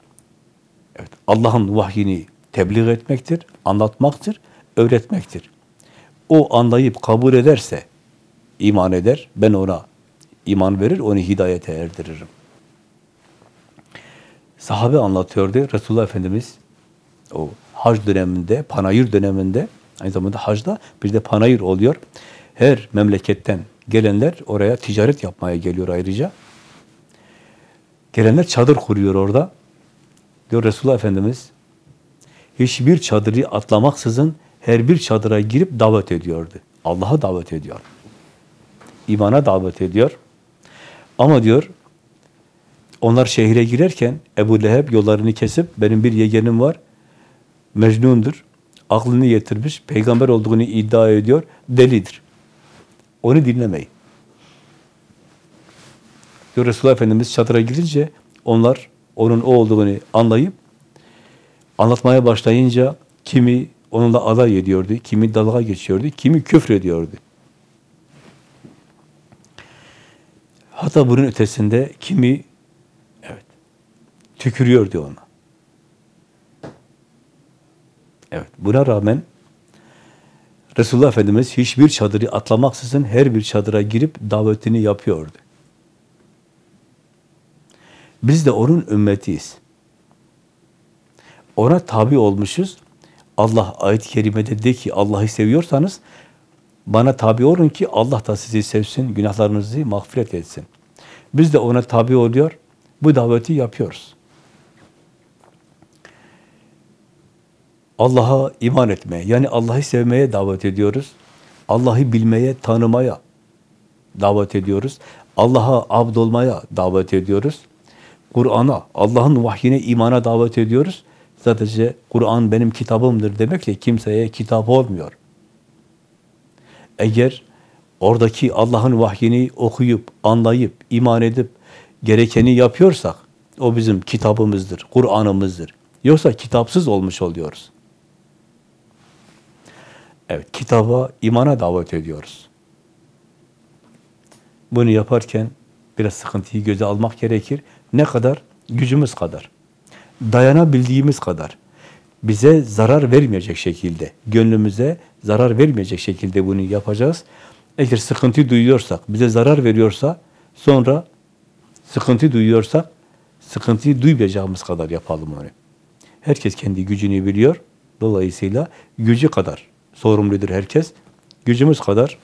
evet, Allah'ın vahyini tebliğ etmektir, anlatmaktır, öğretmektir. O anlayıp kabul ederse, iman eder, ben ona iman verir, onu hidayete erdiririm. Sahabe anlatıyordu, Resulullah Efendimiz o hac döneminde, panayır döneminde, aynı zamanda hacda bir de panayır oluyor. Her memleketten gelenler oraya ticaret yapmaya geliyor ayrıca. Gelenler çadır kuruyor orada. Diyor Resulullah Efendimiz, hiçbir çadırı atlamaksızın her bir çadıra girip davet ediyordu. Allah'a davet ediyor. İmana davet ediyor. Ama diyor, onlar şehire girerken Ebu Leheb yollarını kesip, benim bir yeğenim var, Mecnun'dur, aklını yetirmiş, peygamber olduğunu iddia ediyor, delidir. Onu dinlemeyin. Diyor Resulullah Efendimiz çadıra girince, onlar onun o olduğunu anlayıp, anlatmaya başlayınca kimi onunla alay ediyordu, kimi dalga geçiyordu, kimi küfür ediyordu. Hatta bunun ötesinde kimi tükürüyordu ona. Evet, buna rağmen Resulullah Efendimiz hiçbir çadırı atlamaksızın her bir çadıra girip davetini yapıyordu. Biz de onun ümmetiyiz. Ona tabi olmuşuz. Allah ayet-i kerimede de ki Allah'ı seviyorsanız bana tabi olun ki Allah da sizi sevsin, günahlarınızı mağfiret etsin. Biz de ona tabi oluyor, bu daveti yapıyoruz. Allah'a iman etmeye, yani Allah'ı sevmeye davet ediyoruz. Allah'ı bilmeye, tanımaya davet ediyoruz. Allah'a abd olmaya davet ediyoruz. Kur'an'a, Allah'ın vahyine imana davet ediyoruz. Sadece Kur'an benim kitabımdır demekle kimseye kitap olmuyor. Eğer oradaki Allah'ın vahyini okuyup, anlayıp, iman edip, gerekeni yapıyorsak, o bizim kitabımızdır, Kur'an'ımızdır. Yoksa kitapsız olmuş oluyoruz. Evet, kitaba, imana davet ediyoruz. Bunu yaparken Biraz sıkıntıyı göze almak gerekir. Ne kadar? Gücümüz kadar. Dayanabildiğimiz kadar. Bize zarar vermeyecek şekilde, gönlümüze zarar vermeyecek şekilde bunu yapacağız. Eğer sıkıntı duyuyorsak, bize zarar veriyorsa, sonra sıkıntı duyuyorsak, sıkıntıyı duymayacağımız kadar yapalım onu. Herkes kendi gücünü biliyor. Dolayısıyla gücü kadar sorumludur herkes. Gücümüz kadar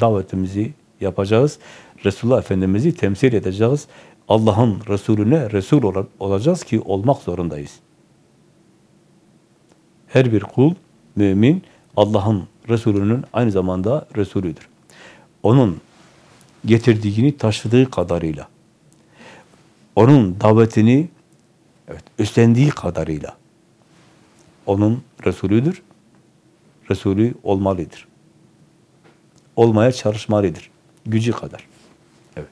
davetimizi yapacağız. Resulullah Efendimiz'i temsil edeceğiz. Allah'ın Resulüne Resul ol- olacağız ki olmak zorundayız. Her bir kul, mümin, Allah'ın Resulünün aynı zamanda Resulüdür. Onun getirdiğini taşıdığı kadarıyla, onun davetini evet, üstlendiği kadarıyla onun Resulüdür. Resulü olmalıdır. Olmaya çalışmalıdır. Gücü kadar. Evet.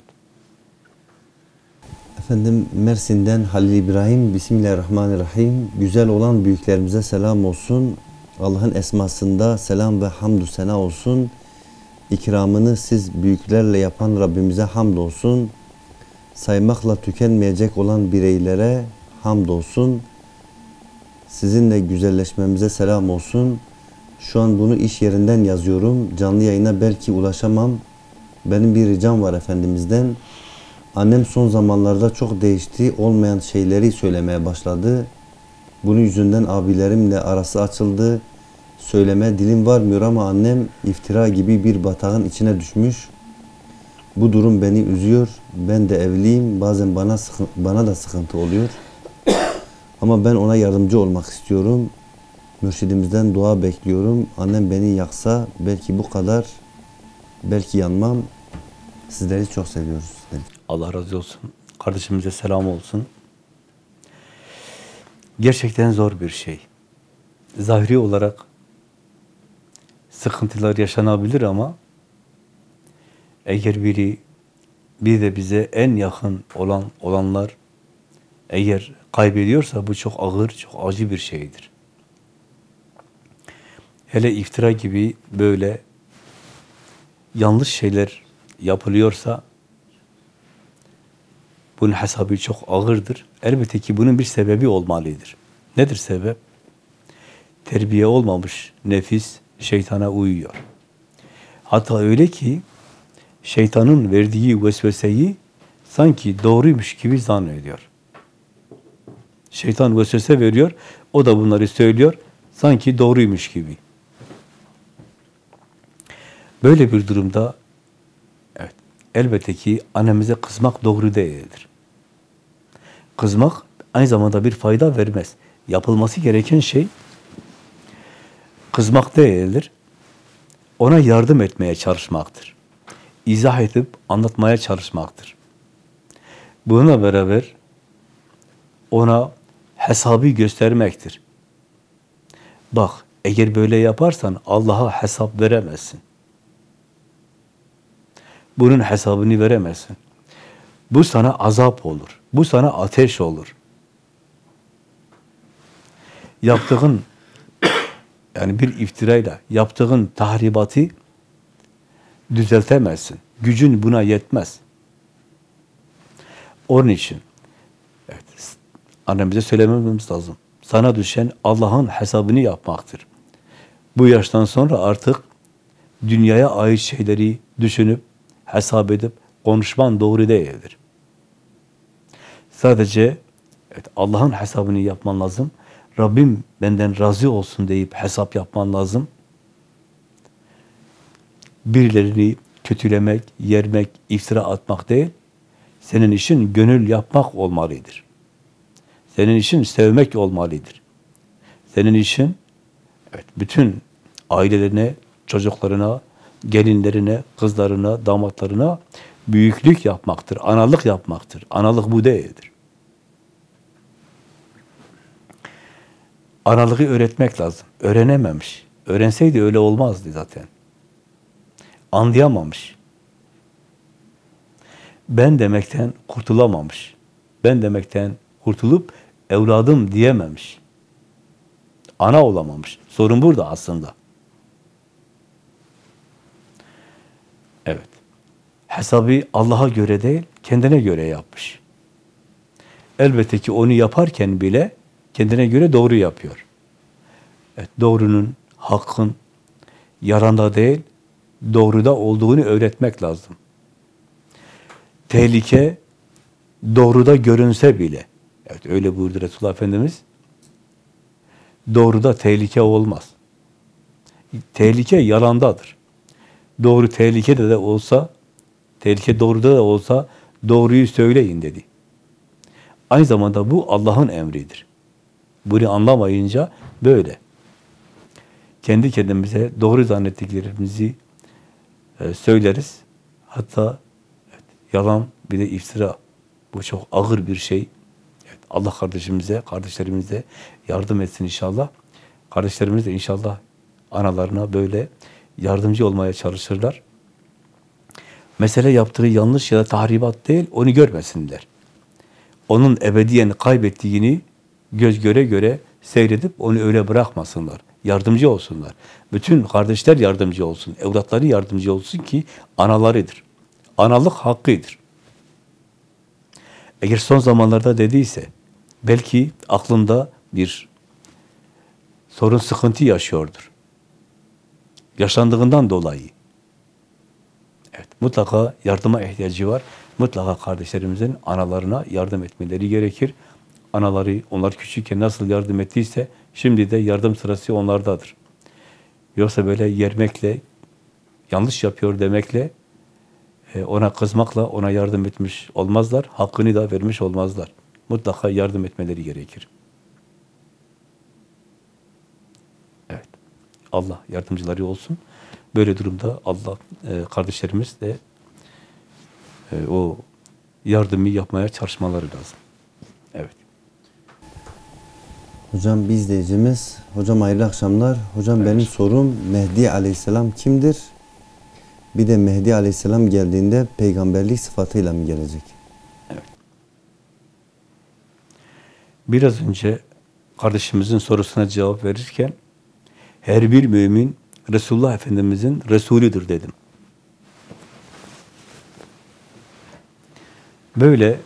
Efendim Mersin'den Halil İbrahim Bismillahirrahmanirrahim. Güzel olan büyüklerimize selam olsun. Allah'ın esmasında selam ve hamdü sena olsun. İkramını siz büyüklerle yapan Rabbimize hamd olsun. Saymakla tükenmeyecek olan bireylere hamd olsun. Sizinle güzelleşmemize selam olsun. Şu an bunu iş yerinden yazıyorum. Canlı yayına belki ulaşamam. Benim bir ricam var Efendimiz'den. Annem son zamanlarda çok değişti. Olmayan şeyleri söylemeye başladı. Bunun yüzünden abilerimle arası açıldı. Söyleme dilim varmıyor ama annem iftira gibi bir batağın içine düşmüş. Bu durum beni üzüyor. Ben de evliyim. Bazen bana bana da sıkıntı oluyor. Ama ben ona yardımcı olmak istiyorum. Mürşidimizden dua bekliyorum. Annem beni yaksa belki bu kadar. Belki yanmam. Sizleri çok seviyoruz. Allah razı olsun. Kardeşimize selam olsun. Gerçekten zor bir şey. Zahiri olarak sıkıntılar yaşanabilir ama eğer biri bir de bize en yakın olan olanlar eğer kaybediyorsa bu çok ağır, çok acı bir şeydir. Hele iftira gibi böyle yanlış şeyler yapılıyorsa bunun hesabı çok ağırdır. Elbette ki bunun bir sebebi olmalıdır. Nedir sebep? Terbiye olmamış nefis şeytana uyuyor. Hatta öyle ki şeytanın verdiği vesveseyi sanki doğruymuş gibi zannediyor. Şeytan vesvese veriyor, o da bunları söylüyor, sanki doğruymuş gibi. Böyle bir durumda evet, elbette ki annemize kızmak doğru değildir. Kızmak aynı zamanda bir fayda vermez. Yapılması gereken şey kızmak değildir. Ona yardım etmeye çalışmaktır. İzah edip anlatmaya çalışmaktır. Bununla beraber ona hesabı göstermektir. Bak, eğer böyle yaparsan Allah'a hesap veremezsin. Bunun hesabını veremezsin. Bu sana azap olur. Bu sana ateş olur. Yaptığın yani bir iftirayla yaptığın tahribatı düzeltemezsin. Gücün buna yetmez. Onun için evet, annemize söylememiz lazım. Sana düşen Allah'ın hesabını yapmaktır. Bu yaştan sonra artık dünyaya ait şeyleri düşünüp, hesap edip konuşman doğru değildir. Sadece evet, Allah'ın hesabını yapman lazım. Rabbim benden razı olsun deyip hesap yapman lazım. Birilerini kötülemek, yermek, iftira atmak değil, senin işin gönül yapmak olmalıdır. Senin işin sevmek olmalıdır. Senin işin evet, bütün ailelerine, çocuklarına, gelinlerine, kızlarına, damatlarına büyüklük yapmaktır, analık yapmaktır. Analık bu değildir. Analığı öğretmek lazım. Öğrenememiş. Öğrenseydi öyle olmazdı zaten. Anlayamamış. Ben demekten kurtulamamış. Ben demekten kurtulup evladım diyememiş. Ana olamamış. Sorun burada aslında. Evet. Hesabı Allah'a göre değil, kendine göre yapmış. Elbette ki onu yaparken bile kendine göre doğru yapıyor. Evet, doğrunun, hakkın yaranda değil, doğruda olduğunu öğretmek lazım. Tehlike doğruda görünse bile, evet öyle buyurdu Resulullah Efendimiz, doğruda tehlike olmaz. Tehlike yalandadır. Doğru tehlikede de olsa, tehlike doğruda da olsa doğruyu söyleyin dedi. Aynı zamanda bu Allah'ın emridir. Bunu anlamayınca böyle. Kendi kendimize doğru zannettiklerimizi e, söyleriz. Hatta evet, yalan bir de iftira. Bu çok ağır bir şey. Evet, Allah kardeşimize, kardeşlerimize yardım etsin inşallah. Kardeşlerimiz de inşallah analarına böyle yardımcı olmaya çalışırlar. Mesele yaptığı yanlış ya da tahribat değil, onu görmesinler. Onun ebediyen kaybettiğini göz göre göre seyredip onu öyle bırakmasınlar. Yardımcı olsunlar. Bütün kardeşler yardımcı olsun. Evlatları yardımcı olsun ki analarıdır. Analık hakkıdır. Eğer son zamanlarda dediyse belki aklında bir sorun, sıkıntı yaşıyordur. Yaşandığından dolayı. Mutlaka yardıma ihtiyacı var. Mutlaka kardeşlerimizin analarına yardım etmeleri gerekir. Anaları onlar küçükken nasıl yardım ettiyse şimdi de yardım sırası onlardadır. Yoksa böyle yermekle, yanlış yapıyor demekle, e, ona kızmakla ona yardım etmiş olmazlar. Hakkını da vermiş olmazlar. Mutlaka yardım etmeleri gerekir. Evet. Allah yardımcıları olsun. Böyle durumda Allah e, kardeşlerimiz de e, o yardımı yapmaya çalışmaları lazım. Evet. Hocam bir izleyicimiz, hocam hayırlı akşamlar. Hocam benim sorum Mehdi Aleyhisselam kimdir? Bir de Mehdi Aleyhisselam geldiğinde peygamberlik sıfatıyla mı gelecek? Biraz önce kardeşimizin sorusuna cevap verirken her bir mümin Resulullah Efendimizin Resulüdür dedim. Böyle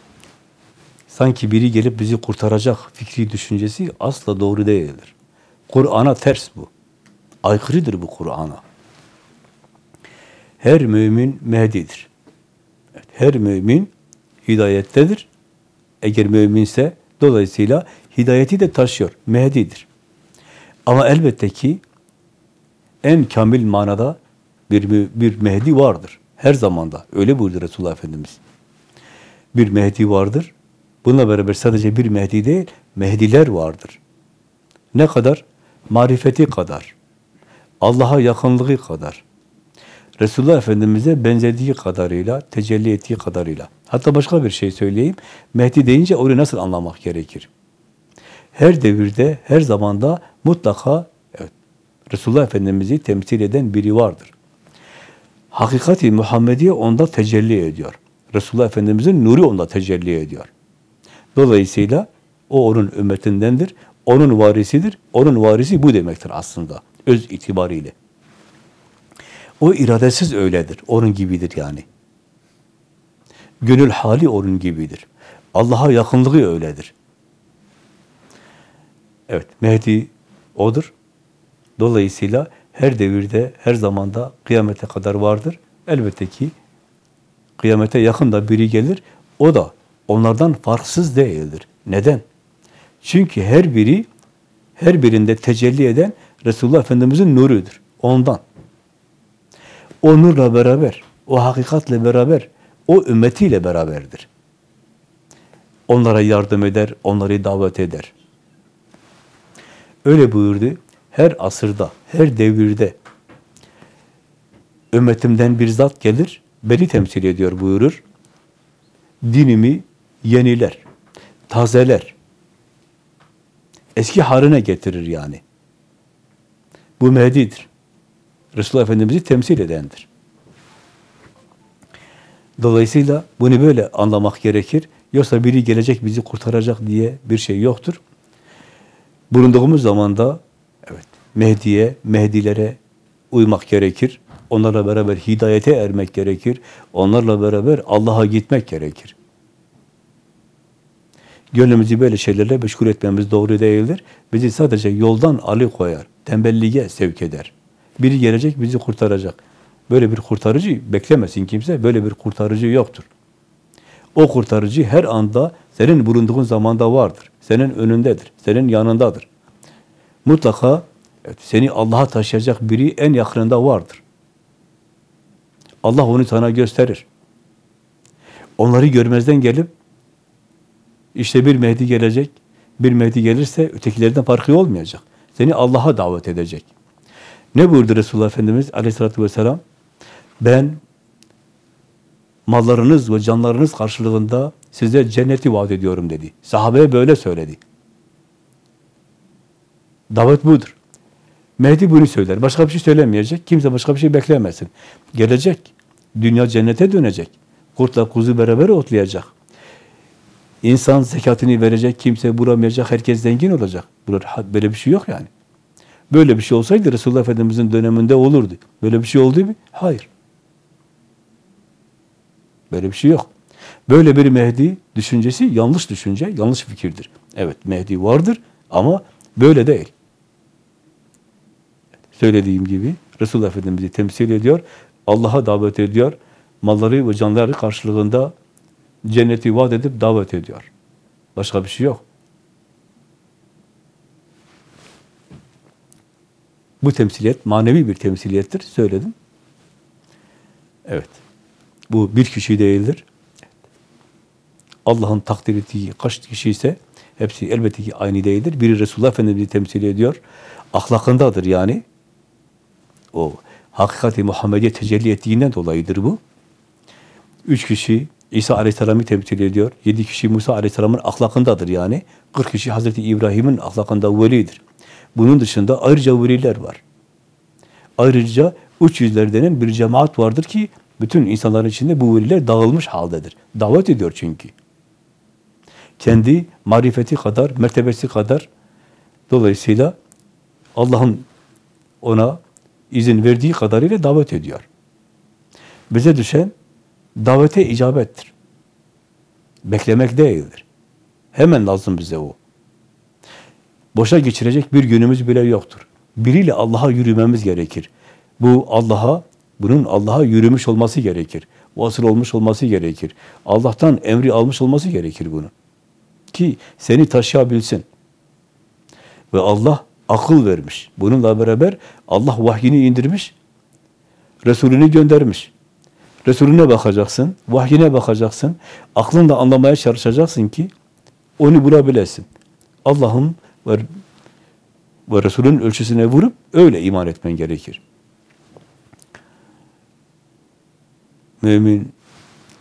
sanki biri gelip bizi kurtaracak fikri düşüncesi asla doğru değildir. Kur'an'a ters bu. Aykırıdır bu Kur'an'a. Her mümin Mehdi'dir. Her mümin hidayettedir. Eğer müminse dolayısıyla hidayeti de taşıyor. Mehdi'dir. Ama elbette ki en kamil manada bir, bir Mehdi vardır. Her zamanda. Öyle buyurdu Resulullah Efendimiz. Bir Mehdi vardır. Bununla beraber sadece bir Mehdi değil, Mehdiler vardır. Ne kadar? Marifeti kadar. Allah'a yakınlığı kadar. Resulullah Efendimiz'e benzediği kadarıyla, tecelli ettiği kadarıyla. Hatta başka bir şey söyleyeyim. Mehdi deyince onu nasıl anlamak gerekir? Her devirde, her zamanda mutlaka Resulullah Efendimiz'i temsil eden biri vardır. Hakikati Muhammediye onda tecelli ediyor. Resulullah Efendimiz'in nuru onda tecelli ediyor. Dolayısıyla o onun ümmetindendir, onun varisidir, onun varisi bu demektir aslında, öz itibariyle. O iradesiz öyledir, onun gibidir yani. Gönül hali onun gibidir. Allah'a yakınlığı öyledir. Evet, Mehdi odur. Dolayısıyla her devirde, her zamanda kıyamete kadar vardır. Elbette ki kıyamete yakın da biri gelir. O da onlardan farksız değildir. Neden? Çünkü her biri, her birinde tecelli eden Resulullah Efendimiz'in nurudur. Ondan. O nurla beraber, o hakikatle beraber, o ümmetiyle beraberdir. Onlara yardım eder, onları davet eder. Öyle buyurdu. Her asırda, her devirde ümmetimden bir zat gelir, beni temsil ediyor buyurur. Dinimi yeniler, tazeler. Eski haline getirir yani. Bu Mehdi'dir. Resulullah Efendimiz'i temsil edendir. Dolayısıyla bunu böyle anlamak gerekir. Yoksa biri gelecek bizi kurtaracak diye bir şey yoktur. Bulunduğumuz zamanda Mehdi'ye, Mehdilere uymak gerekir. Onlarla beraber hidayete ermek gerekir. Onlarla beraber Allah'a gitmek gerekir. Gönlümüzü böyle şeylerle meşgul etmemiz doğru değildir. Bizi sadece yoldan alıkoyar, tembelliğe sevk eder. Biri gelecek bizi kurtaracak. Böyle bir kurtarıcı beklemesin kimse. Böyle bir kurtarıcı yoktur. O kurtarıcı her anda senin bulunduğun zamanda vardır. Senin önündedir. Senin yanındadır. Mutlaka evet, seni Allah'a taşıyacak biri en yakınında vardır. Allah onu sana gösterir. Onları görmezden gelip işte bir Mehdi gelecek. Bir Mehdi gelirse ötekilerden farkı olmayacak. Seni Allah'a davet edecek. Ne buyurdu Resulullah Efendimiz aleyhissalatü vesselam? Ben mallarınız ve canlarınız karşılığında size cenneti vaat ediyorum dedi. Sahabeye böyle söyledi. Davet budur. Mehdi bunu söyler. Başka bir şey söylemeyecek. Kimse başka bir şey beklemesin. Gelecek. Dünya cennete dönecek. Kurtla kuzu beraber otlayacak. İnsan zekatını verecek, kimse bulamayacak, herkes zengin olacak. Böyle bir şey yok yani. Böyle bir şey olsaydı Resulullah Efendimiz'in döneminde olurdu. Böyle bir şey oldu mu? Hayır. Böyle bir şey yok. Böyle bir Mehdi düşüncesi yanlış düşünce, yanlış fikirdir. Evet Mehdi vardır ama böyle değil. Söylediğim gibi Resulullah Efendimiz'i temsil ediyor, Allah'a davet ediyor, malları ve canları karşılığında cenneti vaat edip davet ediyor. Başka bir şey yok. Bu temsiliyet manevi bir temsiliyettir. Söyledim. Evet. Bu bir kişi değildir. Allah'ın takdir ettiği kaç kişi ise hepsi elbette ki aynı değildir. Biri Resulullah Efendimiz'i temsil ediyor. Ahlakındadır yani. O hakikati Muhammed'e tecelli ettiğinden dolayıdır bu. Üç kişi İsa Aleyhisselam'ı temsil ediyor. Yedi kişi Musa Aleyhisselam'ın ahlakındadır yani. Kırk kişi Hazreti İbrahim'in ahlakında velidir. Bunun dışında ayrıca veliler var. Ayrıca üç yüzler denen bir cemaat vardır ki bütün insanların içinde bu veliler dağılmış haldedir. Davet ediyor çünkü. Kendi marifeti kadar, mertebesi kadar dolayısıyla Allah'ın ona izin verdiği kadarıyla davet ediyor. Bize düşen davete icabettir. Beklemek değildir. Hemen lazım bize o. Boşa geçirecek bir günümüz bile yoktur. Biriyle Allah'a yürümemiz gerekir. Bu Allah'a, bunun Allah'a yürümüş olması gerekir. Vasıl olmuş olması gerekir. Allah'tan emri almış olması gerekir bunun. Ki seni taşıyabilsin. Ve Allah akıl vermiş. Bununla beraber Allah vahyini indirmiş, Resulünü göndermiş. Resulüne bakacaksın, vahyine bakacaksın, aklınla anlamaya çalışacaksın ki onu bulabilesin. Allah'ın ve, ve Resulün ölçüsüne vurup öyle iman etmen gerekir. Mümin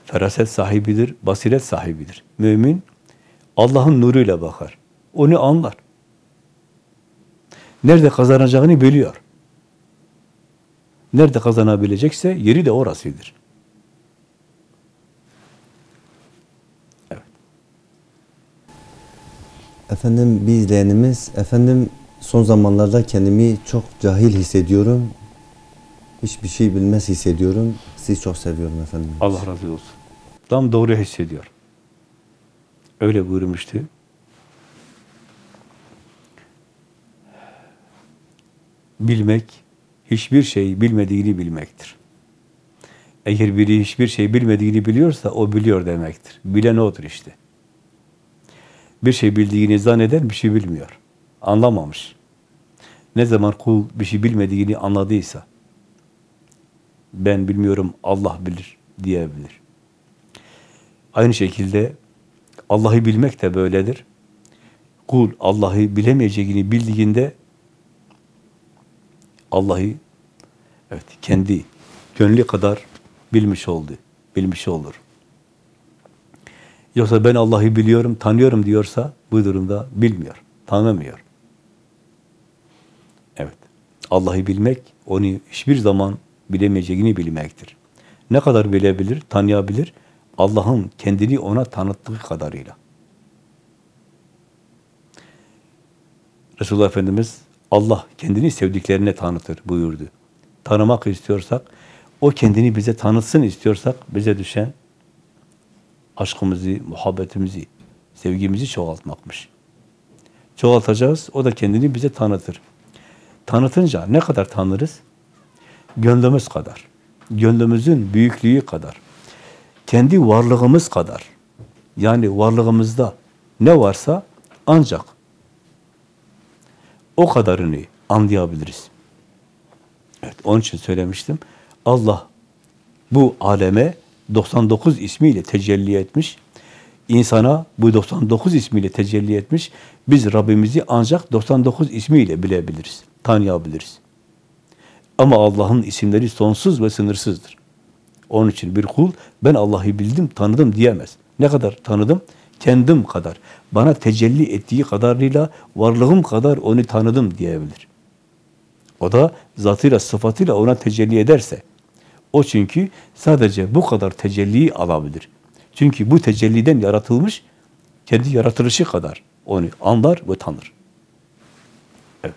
feraset sahibidir, basiret sahibidir. Mümin Allah'ın nuruyla bakar. Onu anlar. Nerede kazanacağını biliyor. Nerede kazanabilecekse yeri de orasıdır. Evet. Efendim bir izleyenimiz, efendim son zamanlarda kendimi çok cahil hissediyorum. Hiçbir şey bilmez hissediyorum. Sizi çok seviyorum efendim. Allah razı olsun. Tam doğru hissediyor. Öyle buyurmuştu. Bilmek, hiçbir şey bilmediğini bilmektir. Eğer biri hiçbir şey bilmediğini biliyorsa o biliyor demektir. Bilen odur işte. Bir şey bildiğini zanneden bir şey bilmiyor. Anlamamış. Ne zaman kul bir şey bilmediğini anladıysa ben bilmiyorum Allah bilir diyebilir. Aynı şekilde Allah'ı bilmek de böyledir. Kul Allah'ı bilemeyeceğini bildiğinde Allah'ı evet kendi gönlü kadar bilmiş oldu, bilmiş olur. Yoksa ben Allah'ı biliyorum, tanıyorum diyorsa bu durumda bilmiyor, tanımıyor. Evet. Allah'ı bilmek onu hiçbir zaman bilemeyeceğini bilmektir. Ne kadar bilebilir, tanıyabilir? Allah'ın kendini ona tanıttığı kadarıyla. Resulullah Efendimiz Allah kendini sevdiklerine tanıtır buyurdu. tanımak istiyorsak, o kendini bize tanıtsın istiyorsak, bize düşen aşkımızı, muhabbetimizi, sevgimizi çoğaltmakmış. Çoğaltacağız, o da kendini bize tanıtır. Tanıtınca ne kadar tanırız? Gönlümüz kadar. Gönlümüzün büyüklüğü kadar. Kendi varlığımız kadar. Yani varlığımızda ne varsa ancak o kadarını anlayabiliriz. Evet, onun için söylemiştim. Allah bu aleme 99 ismiyle tecelli etmiş. İnsana bu 99 ismiyle tecelli etmiş. Biz Rabbimizi ancak 99 ismiyle bilebiliriz, tanıyabiliriz. Ama Allah'ın isimleri sonsuz ve sınırsızdır. Onun için bir kul ben Allah'ı bildim, tanıdım diyemez. Ne kadar tanıdım? Kendim kadar. Bana tecelli ettiği kadarıyla varlığım kadar onu tanıdım diyebilir. O da zatıyla, sıfatıyla ona tecelli ederse. O çünkü sadece bu kadar tecelliyi alabilir. Çünkü bu tecelliden yaratılmış, kendi yaratılışı kadar onu anlar ve tanır. Evet.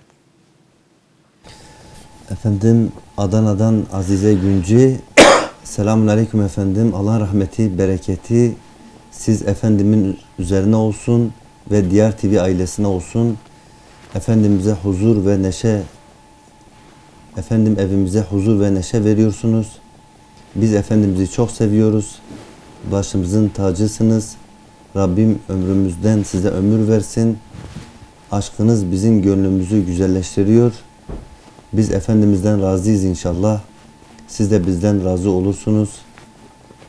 Efendim Adana'dan Azize Güncü. Selamun Aleyküm efendim. Allah rahmeti, bereketi siz efendimin üzerine olsun ve diğer TV ailesine olsun. Efendimiz'e huzur ve neşe efendim evimize huzur ve neşe veriyorsunuz. Biz Efendimiz'i çok seviyoruz. Başımızın tacısınız. Rabbim ömrümüzden size ömür versin. Aşkınız bizim gönlümüzü güzelleştiriyor. Biz Efendimiz'den razıyız inşallah. Siz de bizden razı olursunuz.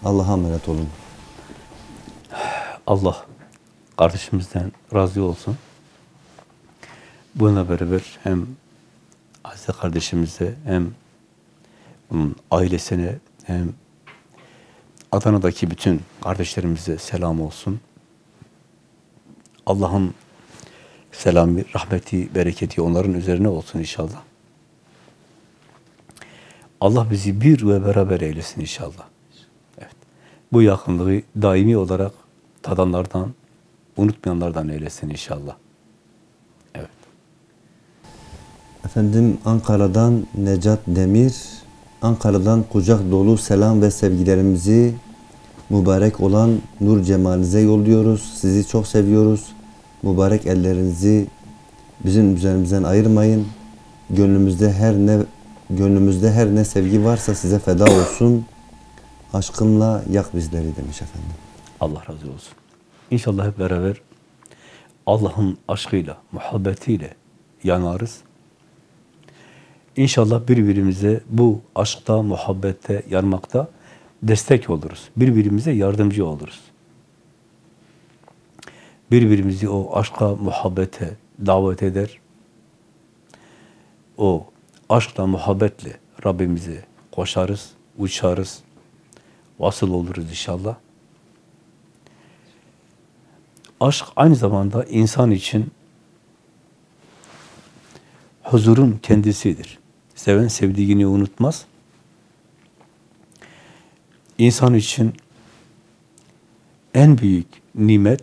Allah'a emanet olun. Allah kardeşimizden razı olsun. Bununla beraber hem Aziz kardeşimize hem onun ailesine hem Adana'daki bütün kardeşlerimize selam olsun. Allah'ın selamı, rahmeti, bereketi onların üzerine olsun inşallah. Allah bizi bir ve beraber eylesin inşallah. Evet. Bu yakınlığı daimi olarak tadanlardan, unutmayanlardan eylesin inşallah. Evet. Efendim Ankara'dan Necat Demir, Ankara'dan kucak dolu selam ve sevgilerimizi mübarek olan nur cemalinize yolluyoruz. Sizi çok seviyoruz. Mübarek ellerinizi bizim üzerimizden ayırmayın. Gönlümüzde her ne gönlümüzde her ne sevgi varsa size feda olsun. Aşkınla yak bizleri demiş efendim. Allah razı olsun. İnşallah hep beraber Allah'ın aşkıyla, muhabbetiyle yanarız. İnşallah birbirimize bu aşkta, muhabbette, yanmakta destek oluruz. Birbirimize yardımcı oluruz. Birbirimizi o aşka, muhabbete davet eder. O aşkla, muhabbetle Rabbimize koşarız, uçarız, vasıl oluruz inşallah. Aşk aynı zamanda insan için huzurun kendisidir. Seven sevdiğini unutmaz. İnsan için en büyük nimet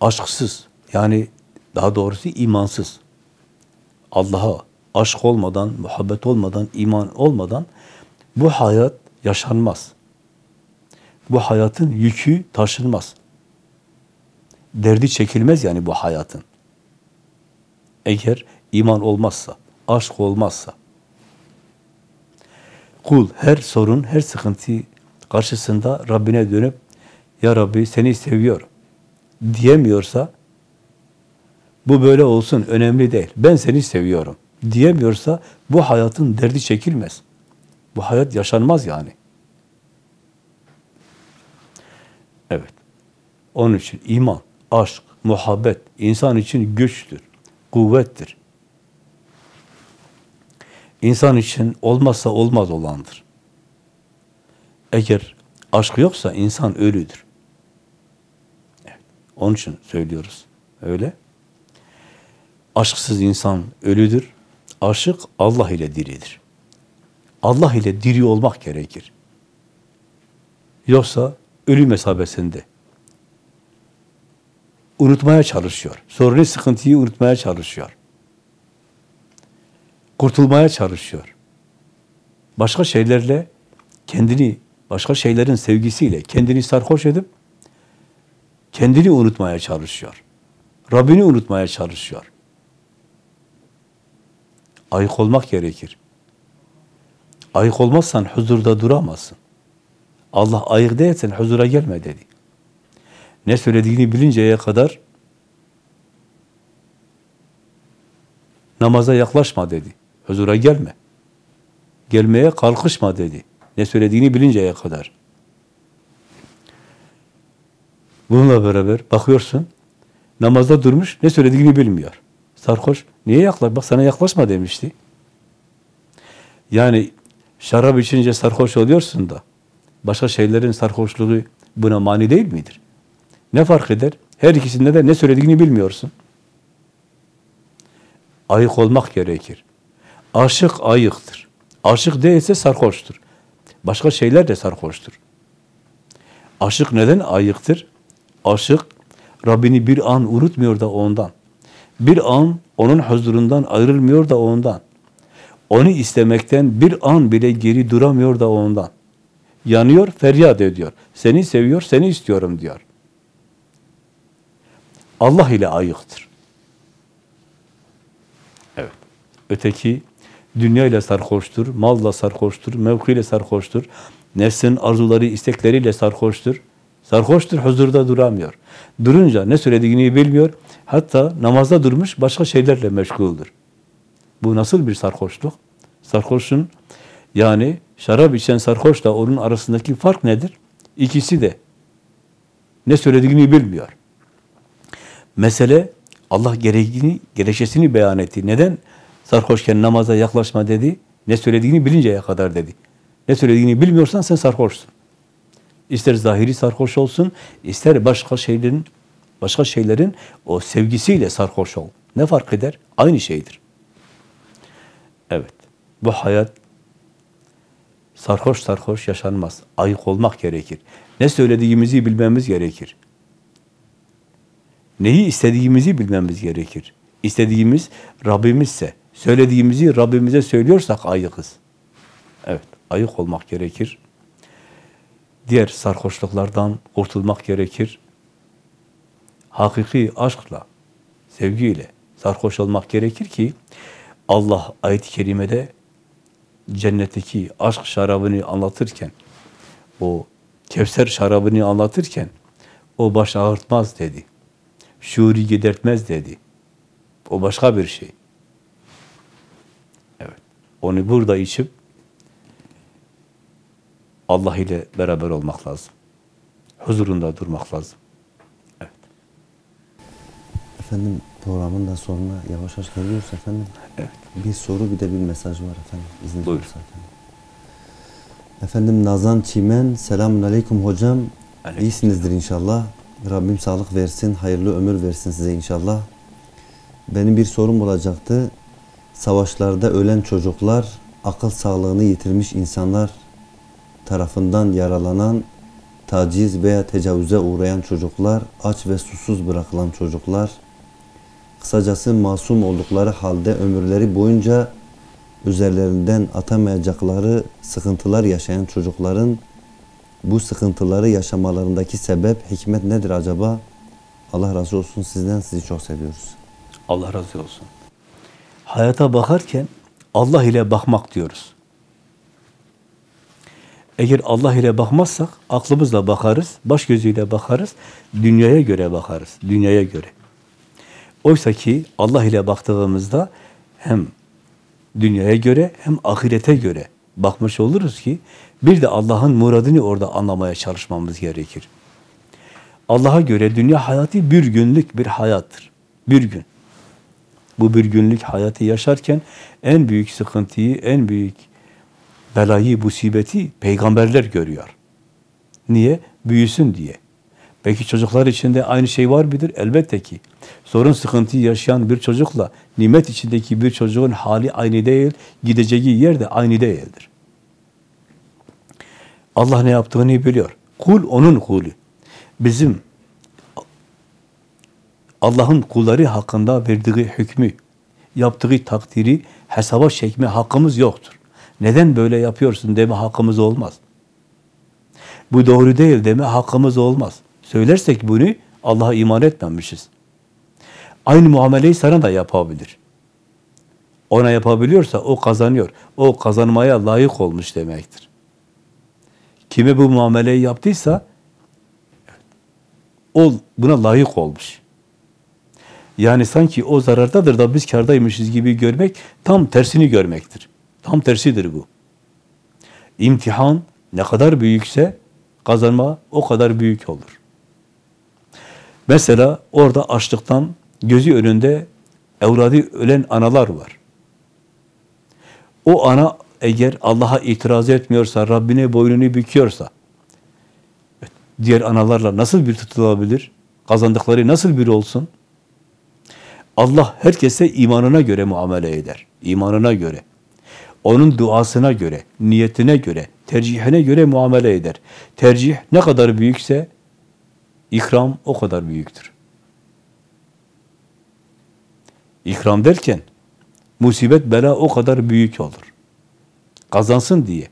aşksız yani daha doğrusu imansız. Allah'a aşk olmadan, muhabbet olmadan, iman olmadan bu hayat yaşanmaz. Bu hayatın yükü taşınmaz. Derdi çekilmez yani bu hayatın. Eğer iman olmazsa, aşk olmazsa. Kul her sorun, her sıkıntı karşısında Rabbine dönüp Ya Rabbi seni seviyorum diyemiyorsa bu böyle olsun önemli değil. Ben seni seviyorum diyemiyorsa bu hayatın derdi çekilmez. Bu hayat yaşanmaz yani. Evet. Onun için iman, aşk, muhabbet insan için güçtür, kuvvettir. İnsan için olmazsa olmaz olandır. Eğer aşk yoksa insan ölüdür. Evet. Onun için söylüyoruz. Öyle. Aşksız insan ölüdür. Aşık Allah ile diridir. Allah ile diri olmak gerekir. Yoksa ölü mesabesinde. Unutmaya çalışıyor. Sorunu, sıkıntıyı unutmaya çalışıyor. Kurtulmaya çalışıyor. başka şeylerle kendini, başka şeylerin sevgisiyle kendini sarhoş edip kendini unutmaya çalışıyor. Rabbini unutmaya çalışıyor. Ayık olmak gerekir. Ayık olmazsan huzurda duramazsın. Allah ayık değilsen huzura gelme dedi. Ne söylediğini bilinceye kadar namaza yaklaşma dedi. Huzura gelme. Gelmeye kalkışma dedi. Ne söylediğini bilinceye kadar. Bununla beraber bakıyorsun, namazda durmuş, ne söylediğini bilmiyor. Sarhoş, niye yaklaş? Bak sana yaklaşma demişti. Yani şarap içince sarhoş oluyorsun da, başka şeylerin sarhoşluğu buna mani değil midir? Ne fark eder? Her ikisinde de ne söylediğini bilmiyorsun. Ayık olmak gerekir. Aşık ayıktır. Aşık değilse sarhoştur. Başka şeyler de sarhoştur. Aşık neden ayıktır? Aşık Rabbini bir an unutmuyor da ondan. Bir an onun huzurundan ayrılmıyor da ondan. Onu istemekten bir an bile geri duramıyor da ondan. Yanıyor, feryat ediyor. Seni seviyor, seni istiyorum diyor. Allah ile ayıktır. Evet. Öteki dünya ile sarhoştur, malla sarhoştur, mevkiyle sarhoştur, nefsin arzuları, istekleriyle sarhoştur. Sarhoştur, huzurda duramıyor. Durunca ne söylediğini bilmiyor. Hatta namazda durmuş başka şeylerle meşguldür. Bu nasıl bir sarhoşluk? Sarhoşun yani şarap içen sarhoşla onun arasındaki fark nedir? İkisi de ne söylediğini bilmiyor. Mesele Allah gereğini, gerekçesini beyan etti. Neden sarhoşken namaza yaklaşma dedi? Ne söylediğini bilinceye kadar dedi. Ne söylediğini bilmiyorsan sen sarhoşsun. İster zahiri sarhoş olsun, ister başka şeylerin başka şeylerin o sevgisiyle sarhoş ol. Ne fark eder? Aynı şeydir. Evet. Bu hayat sarhoş sarhoş yaşanmaz. Ayık olmak gerekir. Ne söylediğimizi bilmemiz gerekir. Neyi istediğimizi bilmemiz gerekir. İstediğimiz Rabbimizse, söylediğimizi Rabbimize söylüyorsak ayıkız. Evet, ayık olmak gerekir. Diğer sarhoşluklardan kurtulmak gerekir. Hakiki aşkla, sevgiyle sarhoş olmak gerekir ki Allah ayet-i kerimede cennetteki aşk şarabını anlatırken, o Kevser şarabını anlatırken o baş ağırtmaz dedi. Şuuri gidertmez dedi. O başka bir şey. Evet. Onu burada içip Allah ile beraber olmak lazım. Huzurunda durmak lazım. Evet. Efendim programın da sonuna yavaş yavaş geliyoruz efendim. Evet. Bir soru bir de bir mesaj var efendim. İzniniz Buyurun. olursa efendim. Efendim Nazan Çimen, selamun aleyküm hocam. Aleyküm İyisinizdir inşallah. Rabbim sağlık versin, hayırlı ömür versin size inşallah. Benim bir sorum olacaktı. Savaşlarda ölen çocuklar, akıl sağlığını yitirmiş insanlar tarafından yaralanan, taciz veya tecavüze uğrayan çocuklar, aç ve susuz bırakılan çocuklar, kısacası masum oldukları halde ömürleri boyunca üzerlerinden atamayacakları sıkıntılar yaşayan çocukların bu sıkıntıları yaşamalarındaki sebep, hikmet nedir acaba? Allah razı olsun sizden, sizi çok seviyoruz. Allah razı olsun. Hayata bakarken Allah ile bakmak diyoruz. Eğer Allah ile bakmazsak aklımızla bakarız, baş gözüyle bakarız, dünyaya göre bakarız, dünyaya göre. Oysa ki Allah ile baktığımızda hem dünyaya göre hem ahirete göre bakmış oluruz ki bir de Allah'ın muradını orada anlamaya çalışmamız gerekir. Allah'a göre dünya hayatı bir günlük bir hayattır. Bir gün. Bu bir günlük hayatı yaşarken en büyük sıkıntıyı, en büyük belayı, musibeti peygamberler görüyor. Niye? Büyüsün diye. Belki çocuklar için de aynı şey var mıdır? Elbette ki. Sorun, sıkıntıyı yaşayan bir çocukla nimet içindeki bir çocuğun hali aynı değil, gideceği yer de aynı değildir. Allah ne yaptığını biliyor. Kul onun kulü. Bizim Allah'ın kulları hakkında verdiği hükmü, yaptığı takdiri hesaba çekme hakkımız yoktur. Neden böyle yapıyorsun deme hakkımız olmaz. Bu doğru değil deme hakkımız olmaz. Söylersek bunu Allah'a iman etmemişiz. Aynı muameleyi sana da yapabilir. Ona yapabiliyorsa o kazanıyor. O kazanmaya layık olmuş demektir. Kime bu muameleyi yaptıysa o buna layık olmuş. Yani sanki o zarardadır da biz kardaymışız gibi görmek tam tersini görmektir. Tam tersidir bu. İmtihan ne kadar büyükse kazanma o kadar büyük olur. Mesela orada açlıktan gözü önünde evladı ölen analar var. O ana eğer Allah'a itiraz etmiyorsa, Rabbine boynunu büküyorsa, diğer analarla nasıl bir tutulabilir? Kazandıkları nasıl bir olsun? Allah herkese imanına göre muamele eder. İmanına göre. Onun duasına göre, niyetine göre, tercihine göre muamele eder. Tercih ne kadar büyükse ikram o kadar büyüktür. İkram derken musibet bela o kadar büyük olur. Kazansın diye.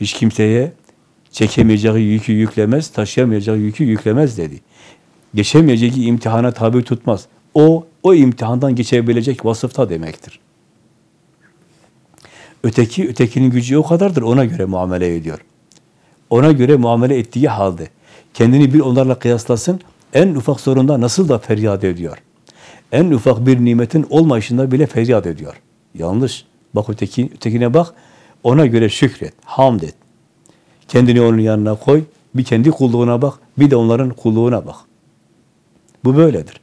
Hiç kimseye çekemeyeceği yükü yüklemez, taşıyamayacağı yükü yüklemez dedi. Geçemeyeceği imtihana tabi tutmaz. O, o imtihandan geçebilecek vasıfta demektir. Öteki, ötekinin gücü o kadardır, ona göre muamele ediyor. Ona göre muamele ettiği halde, kendini bir onlarla kıyaslasın, en ufak sorunda nasıl da feryat ediyor. En ufak bir nimetin olmayışında bile feryat ediyor. Yanlış. Bak öteki, ötekine bak, ona göre şükret, hamd et. Kendini onun yanına koy, bir kendi kulluğuna bak, bir de onların kulluğuna bak. Bu böyledir.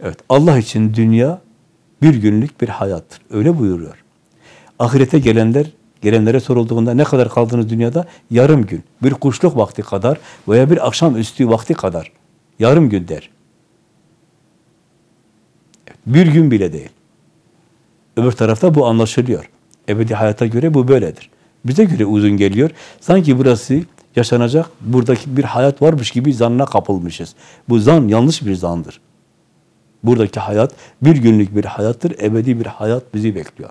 Evet, Allah için dünya bir günlük bir hayattır. Öyle buyuruyor. Ahirete gelenler, gelenlere sorulduğunda ne kadar kaldınız dünyada? Yarım gün. Bir kuşluk vakti kadar veya bir akşamüstü vakti kadar. Yarım gün der. Bir gün bile değil. Öbür tarafta bu anlaşılıyor. Ebedi hayata göre bu böyledir. Bize göre uzun geliyor. Sanki burası yaşanacak, buradaki bir hayat varmış gibi zanna kapılmışız. Bu zan yanlış bir zandır. Buradaki hayat bir günlük bir hayattır, ebedi bir hayat bizi bekliyor.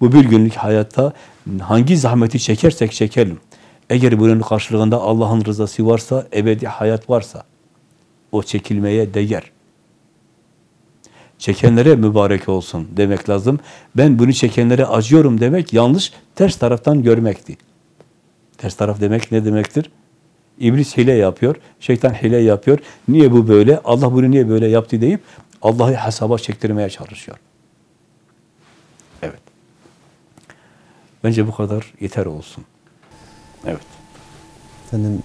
Bu bir günlük hayatta hangi zahmeti çekersek çekelim. Eğer bunun karşılığında Allah'ın rızası varsa, ebedi hayat varsa, o çekilmeye değer. Çekenlere mübarek olsun demek lazım. Ben bunu çekenlere acıyorum demek yanlış, ters taraftan görmekti. Ters taraf demek ne demektir? İblis hile yapıyor, şeytan hile yapıyor. Niye bu böyle? Allah bunu niye böyle yaptı deyip Allah'ı hesaba çektirmeye çalışıyor. Evet. Bence bu kadar yeter olsun. Evet. Efendim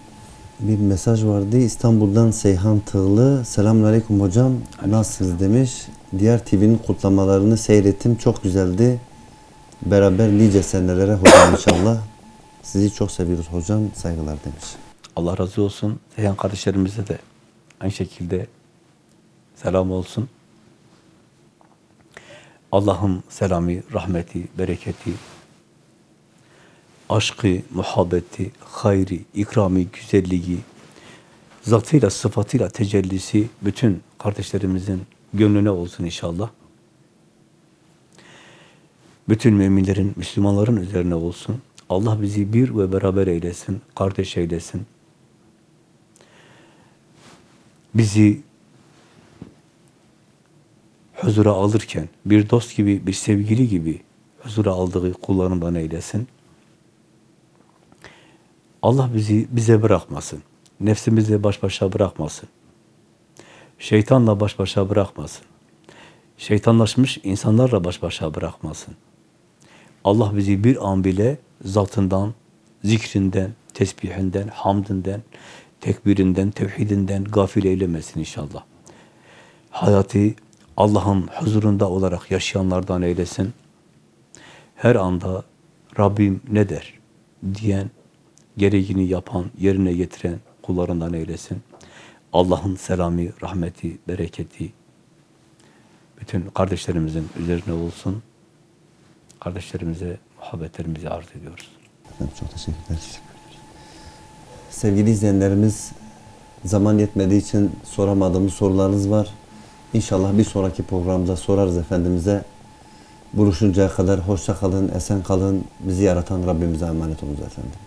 bir mesaj vardı. İstanbul'dan Seyhan Tığlı. Selamünaleyküm hocam. Nasılsınız demiş. Diğer TV'nin kutlamalarını seyrettim. Çok güzeldi. Beraber nice senelere hocam inşallah. Sizi çok seviyoruz hocam. Saygılar demiş. Allah razı olsun. Seyhan kardeşlerimize de aynı şekilde selam olsun. Allah'ın selamı, rahmeti, bereketi, aşkı, muhabbeti, hayri, ikrami, güzelliği, zatıyla, sıfatıyla tecellisi bütün kardeşlerimizin gönlüne olsun inşallah. Bütün müminlerin, Müslümanların üzerine olsun. Allah bizi bir ve beraber eylesin, kardeş eylesin. Bizi huzura alırken bir dost gibi, bir sevgili gibi huzura aldığı kullarından eylesin. Allah bizi bize bırakmasın. Nefsimizle baş başa bırakmasın. Şeytanla baş başa bırakmasın. Şeytanlaşmış insanlarla baş başa bırakmasın. Allah bizi bir an bile zatından, zikrinden, tesbihinden, hamdinden, tekbirinden, tevhidinden gafil eylemesin inşallah. Hayatı Allah'ın huzurunda olarak yaşayanlardan eylesin. Her anda Rabbim ne der diyen, gereğini yapan, yerine getiren kullarından eylesin. Allah'ın selamı, rahmeti, bereketi bütün kardeşlerimizin üzerine olsun. Kardeşlerimize muhabbetlerimizi arz ediyoruz. Efendim çok teşekkürler. Sevgili izleyenlerimiz zaman yetmediği için soramadığımız sorularınız var. İnşallah bir sonraki programda sorarız Efendimiz'e. Buluşuncaya kadar hoşça kalın, esen kalın. Bizi yaratan Rabbimize emanet olunuz efendim.